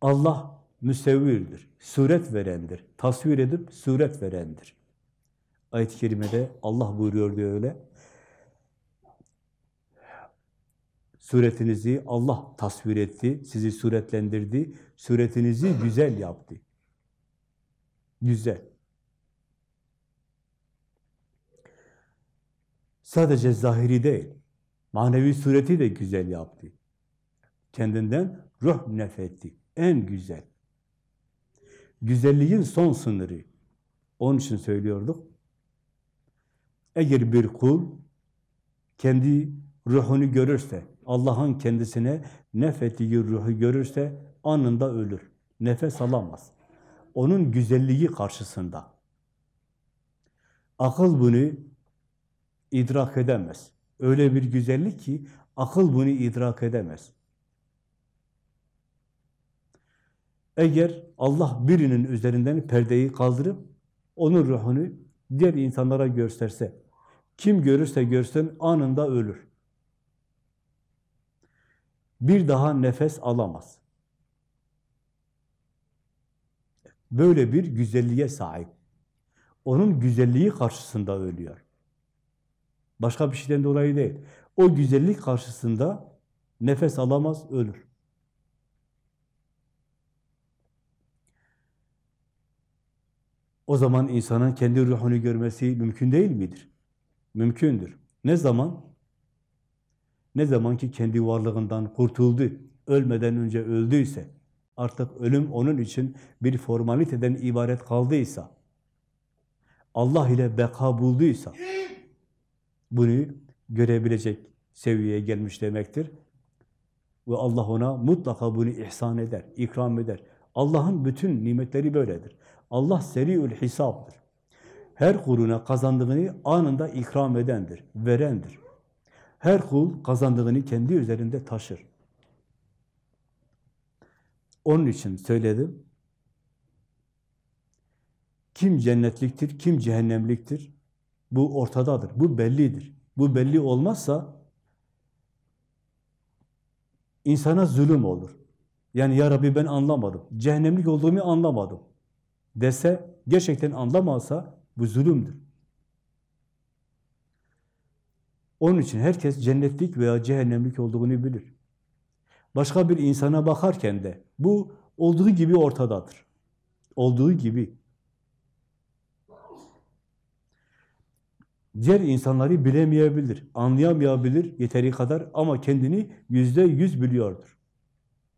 [SPEAKER 1] Allah müsevvirdir, suret verendir, tasvir edip suret verendir. Ayet-i Kerime'de Allah buyuruyor diyor öyle. Suretinizi Allah tasvir etti, sizi suretlendirdi, suretinizi güzel yaptı. Güzel. Sadece zahiri değil, manevi sureti de güzel yaptı. Kendinden ruh nefetti, en güzel. Güzelliğin son sınırı. Onun için söylüyorduk. Eğer bir kul kendi ruhunu görürse, Allah'ın kendisine nefettiği ruhu görürse anında ölür. Nefes alamaz. Onun güzelliği karşısında. Akıl bunu idrak edemez. Öyle bir güzellik ki akıl bunu idrak edemez. Eğer Allah birinin üzerinden perdeyi kaldırıp onun ruhunu diğer insanlara gösterse, kim görürse görsün anında ölür. Bir daha nefes alamaz. Böyle bir güzelliğe sahip. Onun güzelliği karşısında ölüyor. Başka bir şeyden dolayı değil. O güzellik karşısında nefes alamaz, ölür. O zaman insanın kendi ruhunu görmesi mümkün değil midir? Mümkündür. Ne zaman? Ne zaman ki kendi varlığından kurtuldu, ölmeden önce öldüyse, artık ölüm onun için bir formaliteden ibaret kaldıysa, Allah ile beka bulduysa, bunu görebilecek seviyeye gelmiş demektir. Ve Allah ona mutlaka bunu ihsan eder, ikram eder. Allah'ın bütün nimetleri böyledir. Allah seriül hesaptır. Her kuluna kazandığını anında ikram edendir, verendir. Her kul kazandığını kendi üzerinde taşır. Onun için söyledim. Kim cennetliktir, kim cehennemliktir? Bu ortadadır, bu bellidir. Bu belli olmazsa insana zulüm olur. Yani ya Rabbi ben anlamadım, cehennemlik olduğumu anlamadım dese, gerçekten anlamazsa bu zulümdür. Onun için herkes cennetlik veya cehennemlik olduğunu bilir. Başka bir insana bakarken de bu olduğu gibi ortadadır. Olduğu gibi. Diğer insanları bilemeyebilir, anlayamayabilir yeteri kadar ama kendini yüzde yüz biliyordur.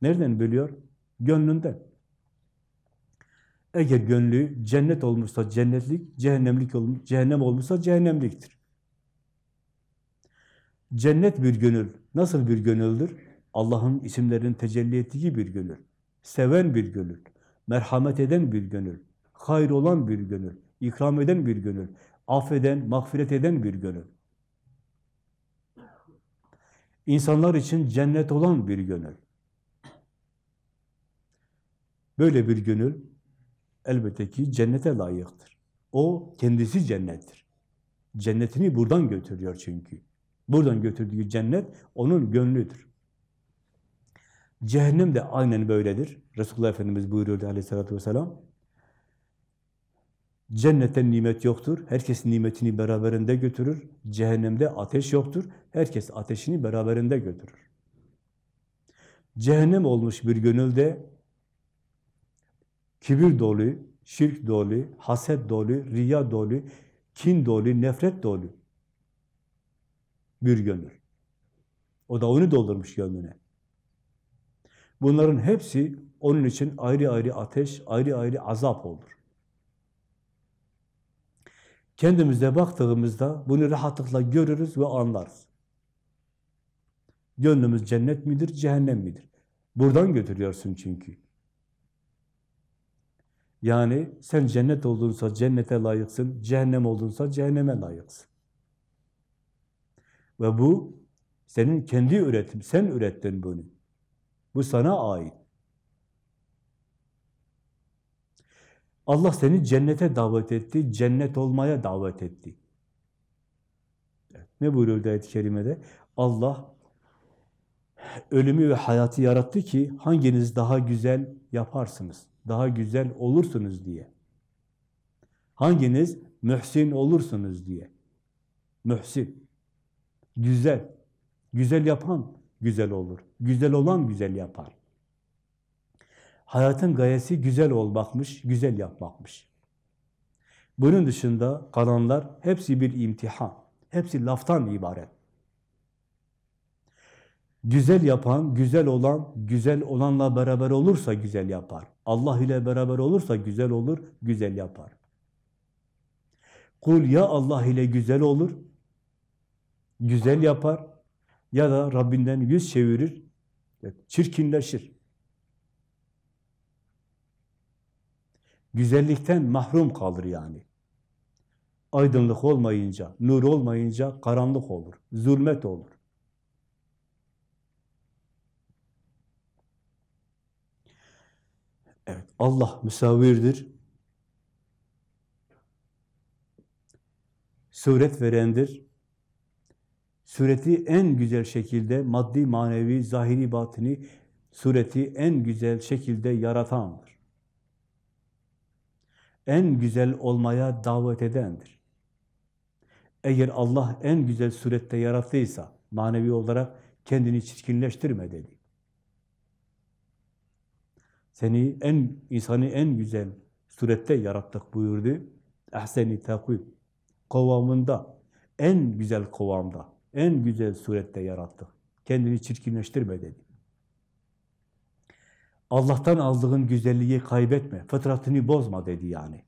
[SPEAKER 1] Nereden biliyor? Gönlünden. Eğer gönlü cennet olmuşsa cennetlik, cehennemlik olmuş, cehennem olmuşsa cehennemliktir. Cennet bir gönül. Nasıl bir gönüldür? Allah'ın isimlerinin tecelli ettiği bir gönül. Seven bir gönül. Merhamet eden bir gönül. Hayır olan bir gönül. ikram eden bir gönül. Affeden, mağfiret eden bir gönül. İnsanlar için cennet olan bir gönül. Böyle bir gönül elbette ki cennete layıktır. O kendisi cennettir. Cennetini buradan götürüyor çünkü. Buradan götürdüğü cennet onun gönlüdür. Cehennem de aynen böyledir. Resulullah Efendimiz buyuruyordu aleyhissalatü vesselam. Cennette nimet yoktur. Herkes nimetini beraberinde götürür. Cehennemde ateş yoktur. Herkes ateşini beraberinde götürür. Cehennem olmuş bir gönülde kibir dolu, şirk dolu, haset dolu, riya dolu, kin dolu, nefret dolu bir gönül. O da onu doldurmuş gönlüne. Bunların hepsi onun için ayrı ayrı ateş, ayrı ayrı azap olur. Kendimize baktığımızda bunu rahatlıkla görürüz ve anlarız. Gönlümüz cennet midir, cehennem midir? Buradan götürüyorsun çünkü. Yani sen cennet olduğunsa cennete layıksın, cehennem olduğunsa cehenneme layıksın. Ve bu senin kendi üretim, sen ürettin bunu. Bu sana ait. Allah seni cennete davet etti, cennet olmaya davet etti. Ne buyuruyor ayet-i kerimede? Allah ölümü ve hayatı yarattı ki hanginiz daha güzel yaparsınız, daha güzel olursunuz diye. Hanginiz mühsin olursunuz diye. Mühsin. Güzel. Güzel yapan güzel olur. Güzel olan güzel yapar. Hayatın gayesi güzel olmakmış, güzel yapmakmış. Bunun dışında kalanlar hepsi bir imtihan. Hepsi laftan ibaret. Güzel yapan, güzel olan, güzel olanla beraber olursa güzel yapar. Allah ile beraber olursa güzel olur, güzel yapar. Kul ya Allah ile güzel olur, güzel yapar ya da Rabbinden yüz çevirir, çirkinleşir. Güzellikten mahrum kalır yani. Aydınlık olmayınca, nur olmayınca karanlık olur, zulmet olur. Evet, Allah müsavirdir. Suret verendir. Sureti en güzel şekilde maddi, manevi, zahiri, batini sureti en güzel şekilde yaratandır. En güzel olmaya davet edendir. Eğer Allah en güzel surette yarattıysa manevi olarak kendini çirkinleştirme dedi. Seni en insanı en güzel surette yarattık buyurdu. Ehseni takvim. Kovamında, en güzel kovamda, en güzel surette yarattık. Kendini çirkinleştirme dedi. Allah'tan aldığın güzelliği kaybetme, fıtratını bozma dedi yani.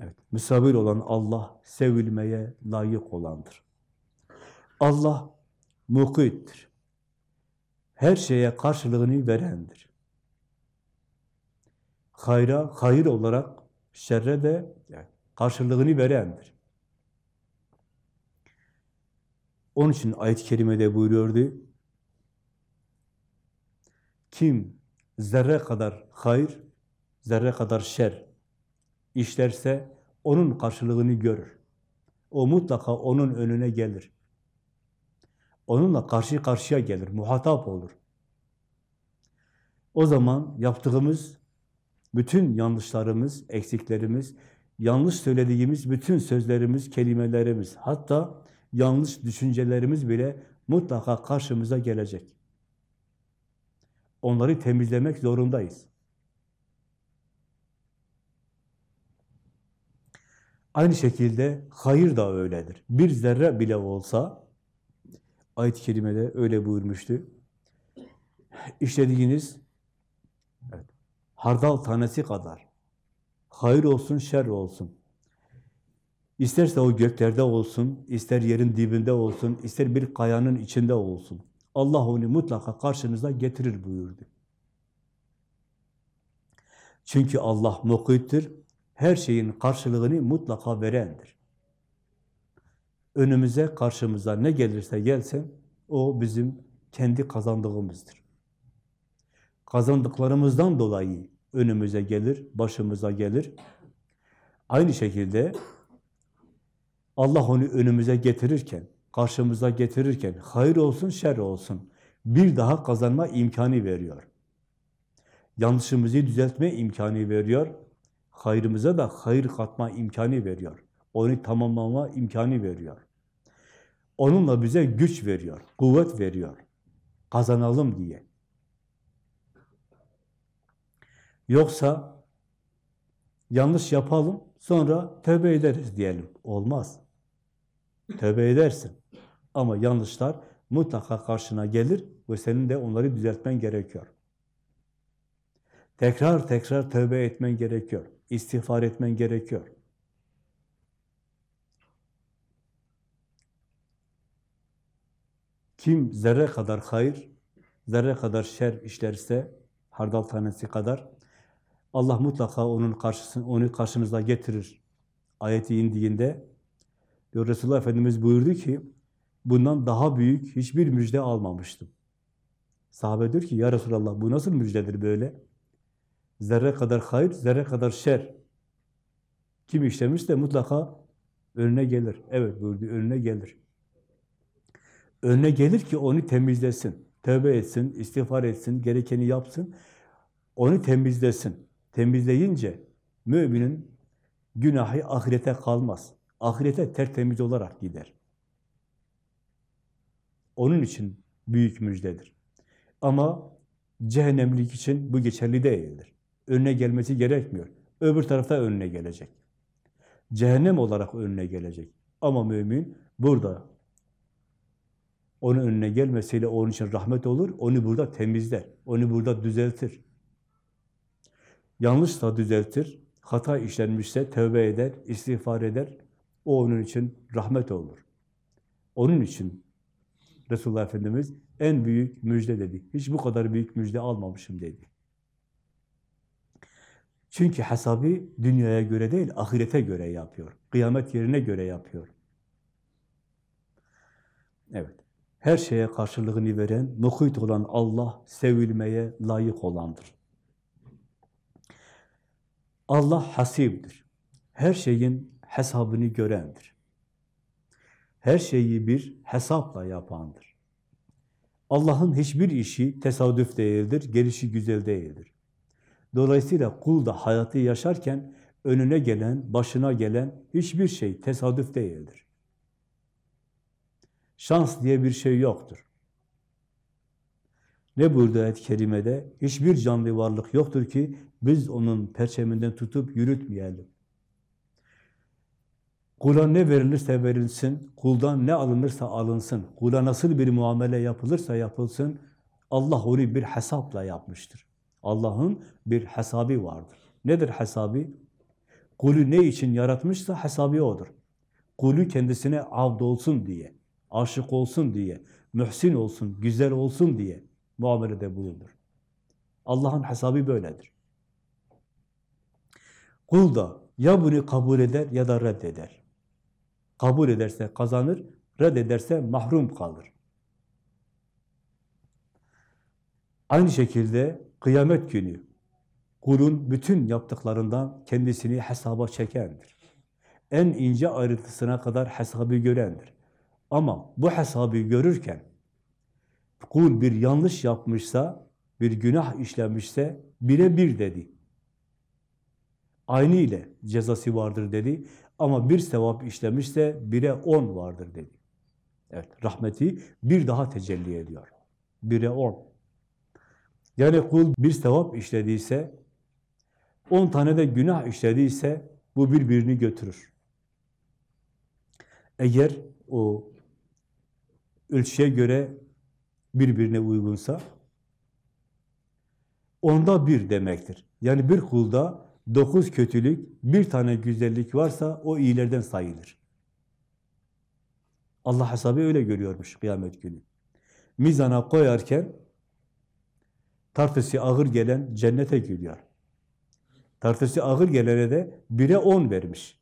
[SPEAKER 1] Evet, misafir olan Allah sevilmeye layık olandır. Allah mukittir. Her şeye karşılığını verendir. Hayra hayır olarak şerre de karşılığını verendir. Onun için ayet-i kerimede buyuruyordu. Kim zerre kadar hayır, zerre kadar şer işlerse onun karşılığını görür. O mutlaka onun önüne gelir. Onunla karşı karşıya gelir, muhatap olur. O zaman yaptığımız bütün yanlışlarımız, eksiklerimiz, yanlış söylediğimiz bütün sözlerimiz, kelimelerimiz, hatta yanlış düşüncelerimiz bile mutlaka karşımıza gelecek. Onları temizlemek zorundayız. Aynı şekilde hayır da öyledir. Bir zerre bile olsa, ayet-i kerimede öyle buyurmuştu. İşlediğiniz evet, hardal tanesi kadar, hayır olsun, şer olsun. İsterse o göklerde olsun, ister yerin dibinde olsun, ister bir kayanın içinde olsun. Allah onu mutlaka karşınıza getirir buyurdu. Çünkü Allah mukittir, her şeyin karşılığını mutlaka verendir. Önümüze, karşımıza ne gelirse gelsin, o bizim kendi kazandığımızdır. Kazandıklarımızdan dolayı önümüze gelir, başımıza gelir. Aynı şekilde Allah onu önümüze getirirken, karşımıza getirirken, hayır olsun, şer olsun, bir daha kazanma imkanı veriyor. Yanlışımızı düzeltme imkanı veriyor. Hayrımıza da hayır katma imkanı veriyor. Onu tamamlama imkanı veriyor. Onunla bize güç veriyor, kuvvet veriyor. Kazanalım diye. Yoksa yanlış yapalım, sonra tövbe ederiz diyelim. Olmaz. Tövbe edersin. Ama yanlışlar mutlaka karşına gelir ve senin de onları düzeltmen gerekiyor. Tekrar tekrar tövbe etmen gerekiyor. İstiğfar etmen gerekiyor. Kim zerre kadar hayır, zerre kadar şer işlerse, hardal tanesi kadar, Allah mutlaka onun karşısını, onu karşınıza getirir. Ayeti indiğinde, diyor Resulullah Efendimiz buyurdu ki, bundan daha büyük hiçbir müjde almamıştım. Sahabe diyor ki, ya Resulallah bu nasıl müjdedir böyle? Zerre kadar hayır, zerre kadar şer. Kim işlemişse mutlaka önüne gelir. Evet buyurdu, önüne gelir. Önüne gelir ki onu temizlesin. Tövbe etsin, istiğfar etsin, gerekeni yapsın. Onu temizlesin. Temizleyince müminin günahı ahirete kalmaz. Ahirete tertemiz olarak gider. Onun için büyük müjdedir. Ama cehennemlik için bu geçerli değildir. Önüne gelmesi gerekmiyor. Öbür tarafta önüne gelecek. Cehennem olarak önüne gelecek. Ama mümin burada onun önüne gelmesiyle onun için rahmet olur. Onu burada temizler. Onu burada düzeltir. Yanlışsa düzeltir. Hata işlenmişse tövbe eder, istiğfar eder. O onun için rahmet olur. Onun için Resulullah Efendimiz en büyük müjde dedi. Hiç bu kadar büyük müjde almamışım dedi. Çünkü hesabı dünyaya göre değil, ahirete göre yapıyor. Kıyamet yerine göre yapıyor. Evet. Her şeye karşılığını veren, muhit olan Allah sevilmeye layık olandır. Allah hasibdir. Her şeyin hesabını görendir. Her şeyi bir hesapla yapandır. Allah'ın hiçbir işi tesadüf değildir, gelişi güzel değildir. Dolayısıyla kul da hayatı yaşarken önüne gelen, başına gelen hiçbir şey tesadüf değildir. Şans diye bir şey yoktur. Ne buyurdu ayet-i kerimede? Hiçbir canlı varlık yoktur ki biz onun perçeminden tutup yürütmeyelim. Kula ne verilirse verilsin, kuldan ne alınırsa alınsın, kula nasıl bir muamele yapılırsa yapılsın, Allah onu bir hesapla yapmıştır. Allah'ın bir hesabı vardır. Nedir hesabı? Kulü ne için yaratmışsa hesabı odur. Kulü kendisine avd olsun diye, aşık olsun diye, mühsin olsun, güzel olsun diye muamelede bulunur. Allah'ın hesabı böyledir. Kul da ya bunu kabul eder ya da reddeder. Kabul ederse kazanır, reddederse mahrum kalır. Aynı şekilde kıyamet günü kulun bütün yaptıklarından kendisini hesaba çekendir. En ince ayrıntısına kadar hesabı görendir. Ama bu hesabı görürken kul bir yanlış yapmışsa, bir günah işlemişse bire bir dedi. Aynı ile cezası vardır dedi. Ama bir sevap işlemişse bire on vardır dedi. Evet, rahmeti bir daha tecelli ediyor. Bire on. Yani kul bir sevap işlediyse, on tane de günah işlediyse bu birbirini götürür. Eğer o ölçüye göre birbirine uygunsa, onda bir demektir. Yani bir kulda dokuz kötülük, bir tane güzellik varsa o iyilerden sayılır. Allah hesabı öyle görüyormuş kıyamet günü. Mizana koyarken tartısı ağır gelen cennete gidiyor. Tartısı ağır gelene de bire on vermiş.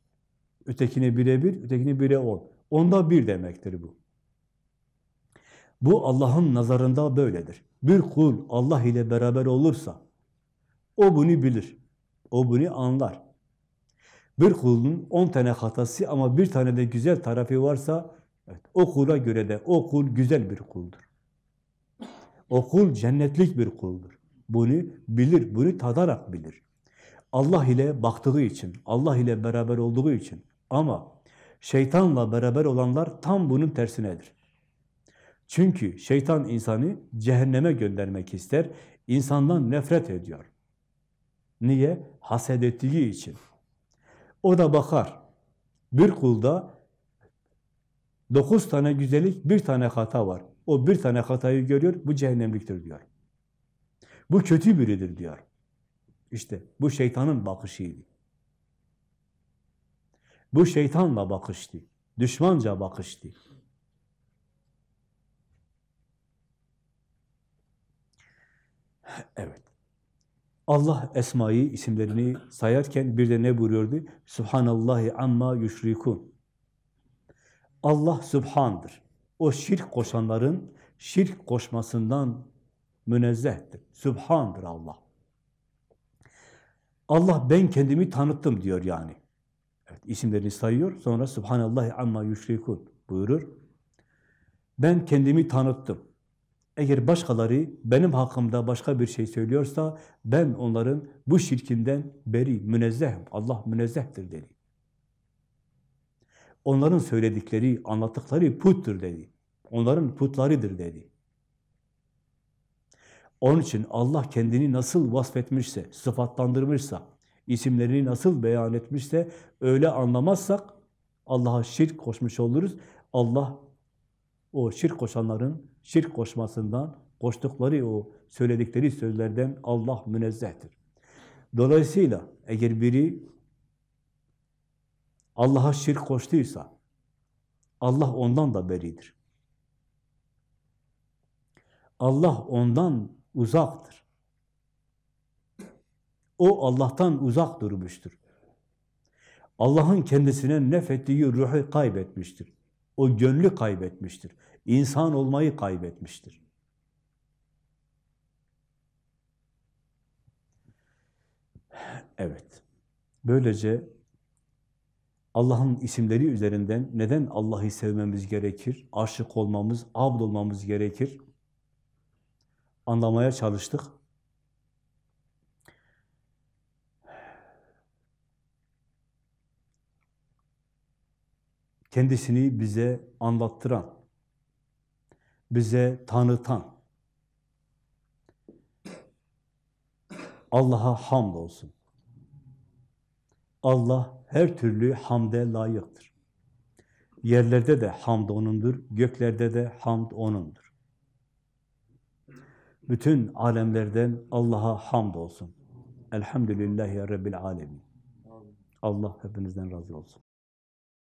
[SPEAKER 1] Ötekine bire bir, ötekine bire on. Onda bir demektir bu. Bu Allah'ın nazarında böyledir. Bir kul Allah ile beraber olursa, o bunu bilir. O bunu anlar. Bir kulun on tane hatası ama bir tane de güzel tarafı varsa, evet, o kula göre de o kul güzel bir kuldur. O kul cennetlik bir kuldur. Bunu bilir, bunu tadarak bilir. Allah ile baktığı için, Allah ile beraber olduğu için. Ama şeytanla beraber olanlar tam bunun tersinedir. Çünkü şeytan insanı cehenneme göndermek ister, insandan nefret ediyor. Niye? Haset ettiği için. O da bakar, bir kulda dokuz tane güzellik, bir tane hata var. O bir tane hatayı görüyor, bu cehennemliktir diyor. Bu kötü biridir diyor. İşte bu şeytanın bakışıydı. Bu şeytanla bakıştı. Düşmanca bakıştı. Evet. Allah esmayı, isimlerini sayarken bir de ne buyuruyordu? Subhanallahi amma yüşrikun. Allah Subhan'dır. O şirk koşanların şirk koşmasından münezzehtir. Subhan'dır Allah. Allah ben kendimi tanıttım diyor yani. Evet, isimlerini sayıyor. Sonra Subhanallahi amma yüşrikun buyurur. Ben kendimi tanıttım. Eğer başkaları benim hakkımda başka bir şey söylüyorsa ben onların bu şirkinden beri, münezzehim. Allah münezzehtir dedi. Onların söyledikleri, anlattıkları puttur dedi. Onların putlarıdır dedi. Onun için Allah kendini nasıl vasfetmişse, sıfatlandırmışsa, isimlerini nasıl beyan etmişse öyle anlamazsak Allah'a şirk koşmuş oluruz. Allah o şirk koşanların şirk koşmasından, koştukları o söyledikleri sözlerden Allah münezzehtir. Dolayısıyla eğer biri Allah'a şirk koştuysa Allah ondan da beridir. Allah ondan uzaktır. O Allah'tan uzak durmuştur. Allah'ın kendisine nefettiği ruhu kaybetmiştir. O gönlü kaybetmiştir. İnsan olmayı kaybetmiştir. Evet. Böylece Allah'ın isimleri üzerinden neden Allah'ı sevmemiz gerekir? Aşık olmamız, abd olmamız gerekir? Anlamaya çalıştık. kendisini bize anlattıran, bize tanıtan, Allah'a hamd olsun. Allah her türlü hamde layıktır. Yerlerde de hamd O'nundur, göklerde de hamd O'nundur. Bütün alemlerden Allah'a hamd olsun. Elhamdülillahi Rabbil alemin. Allah hepinizden razı olsun.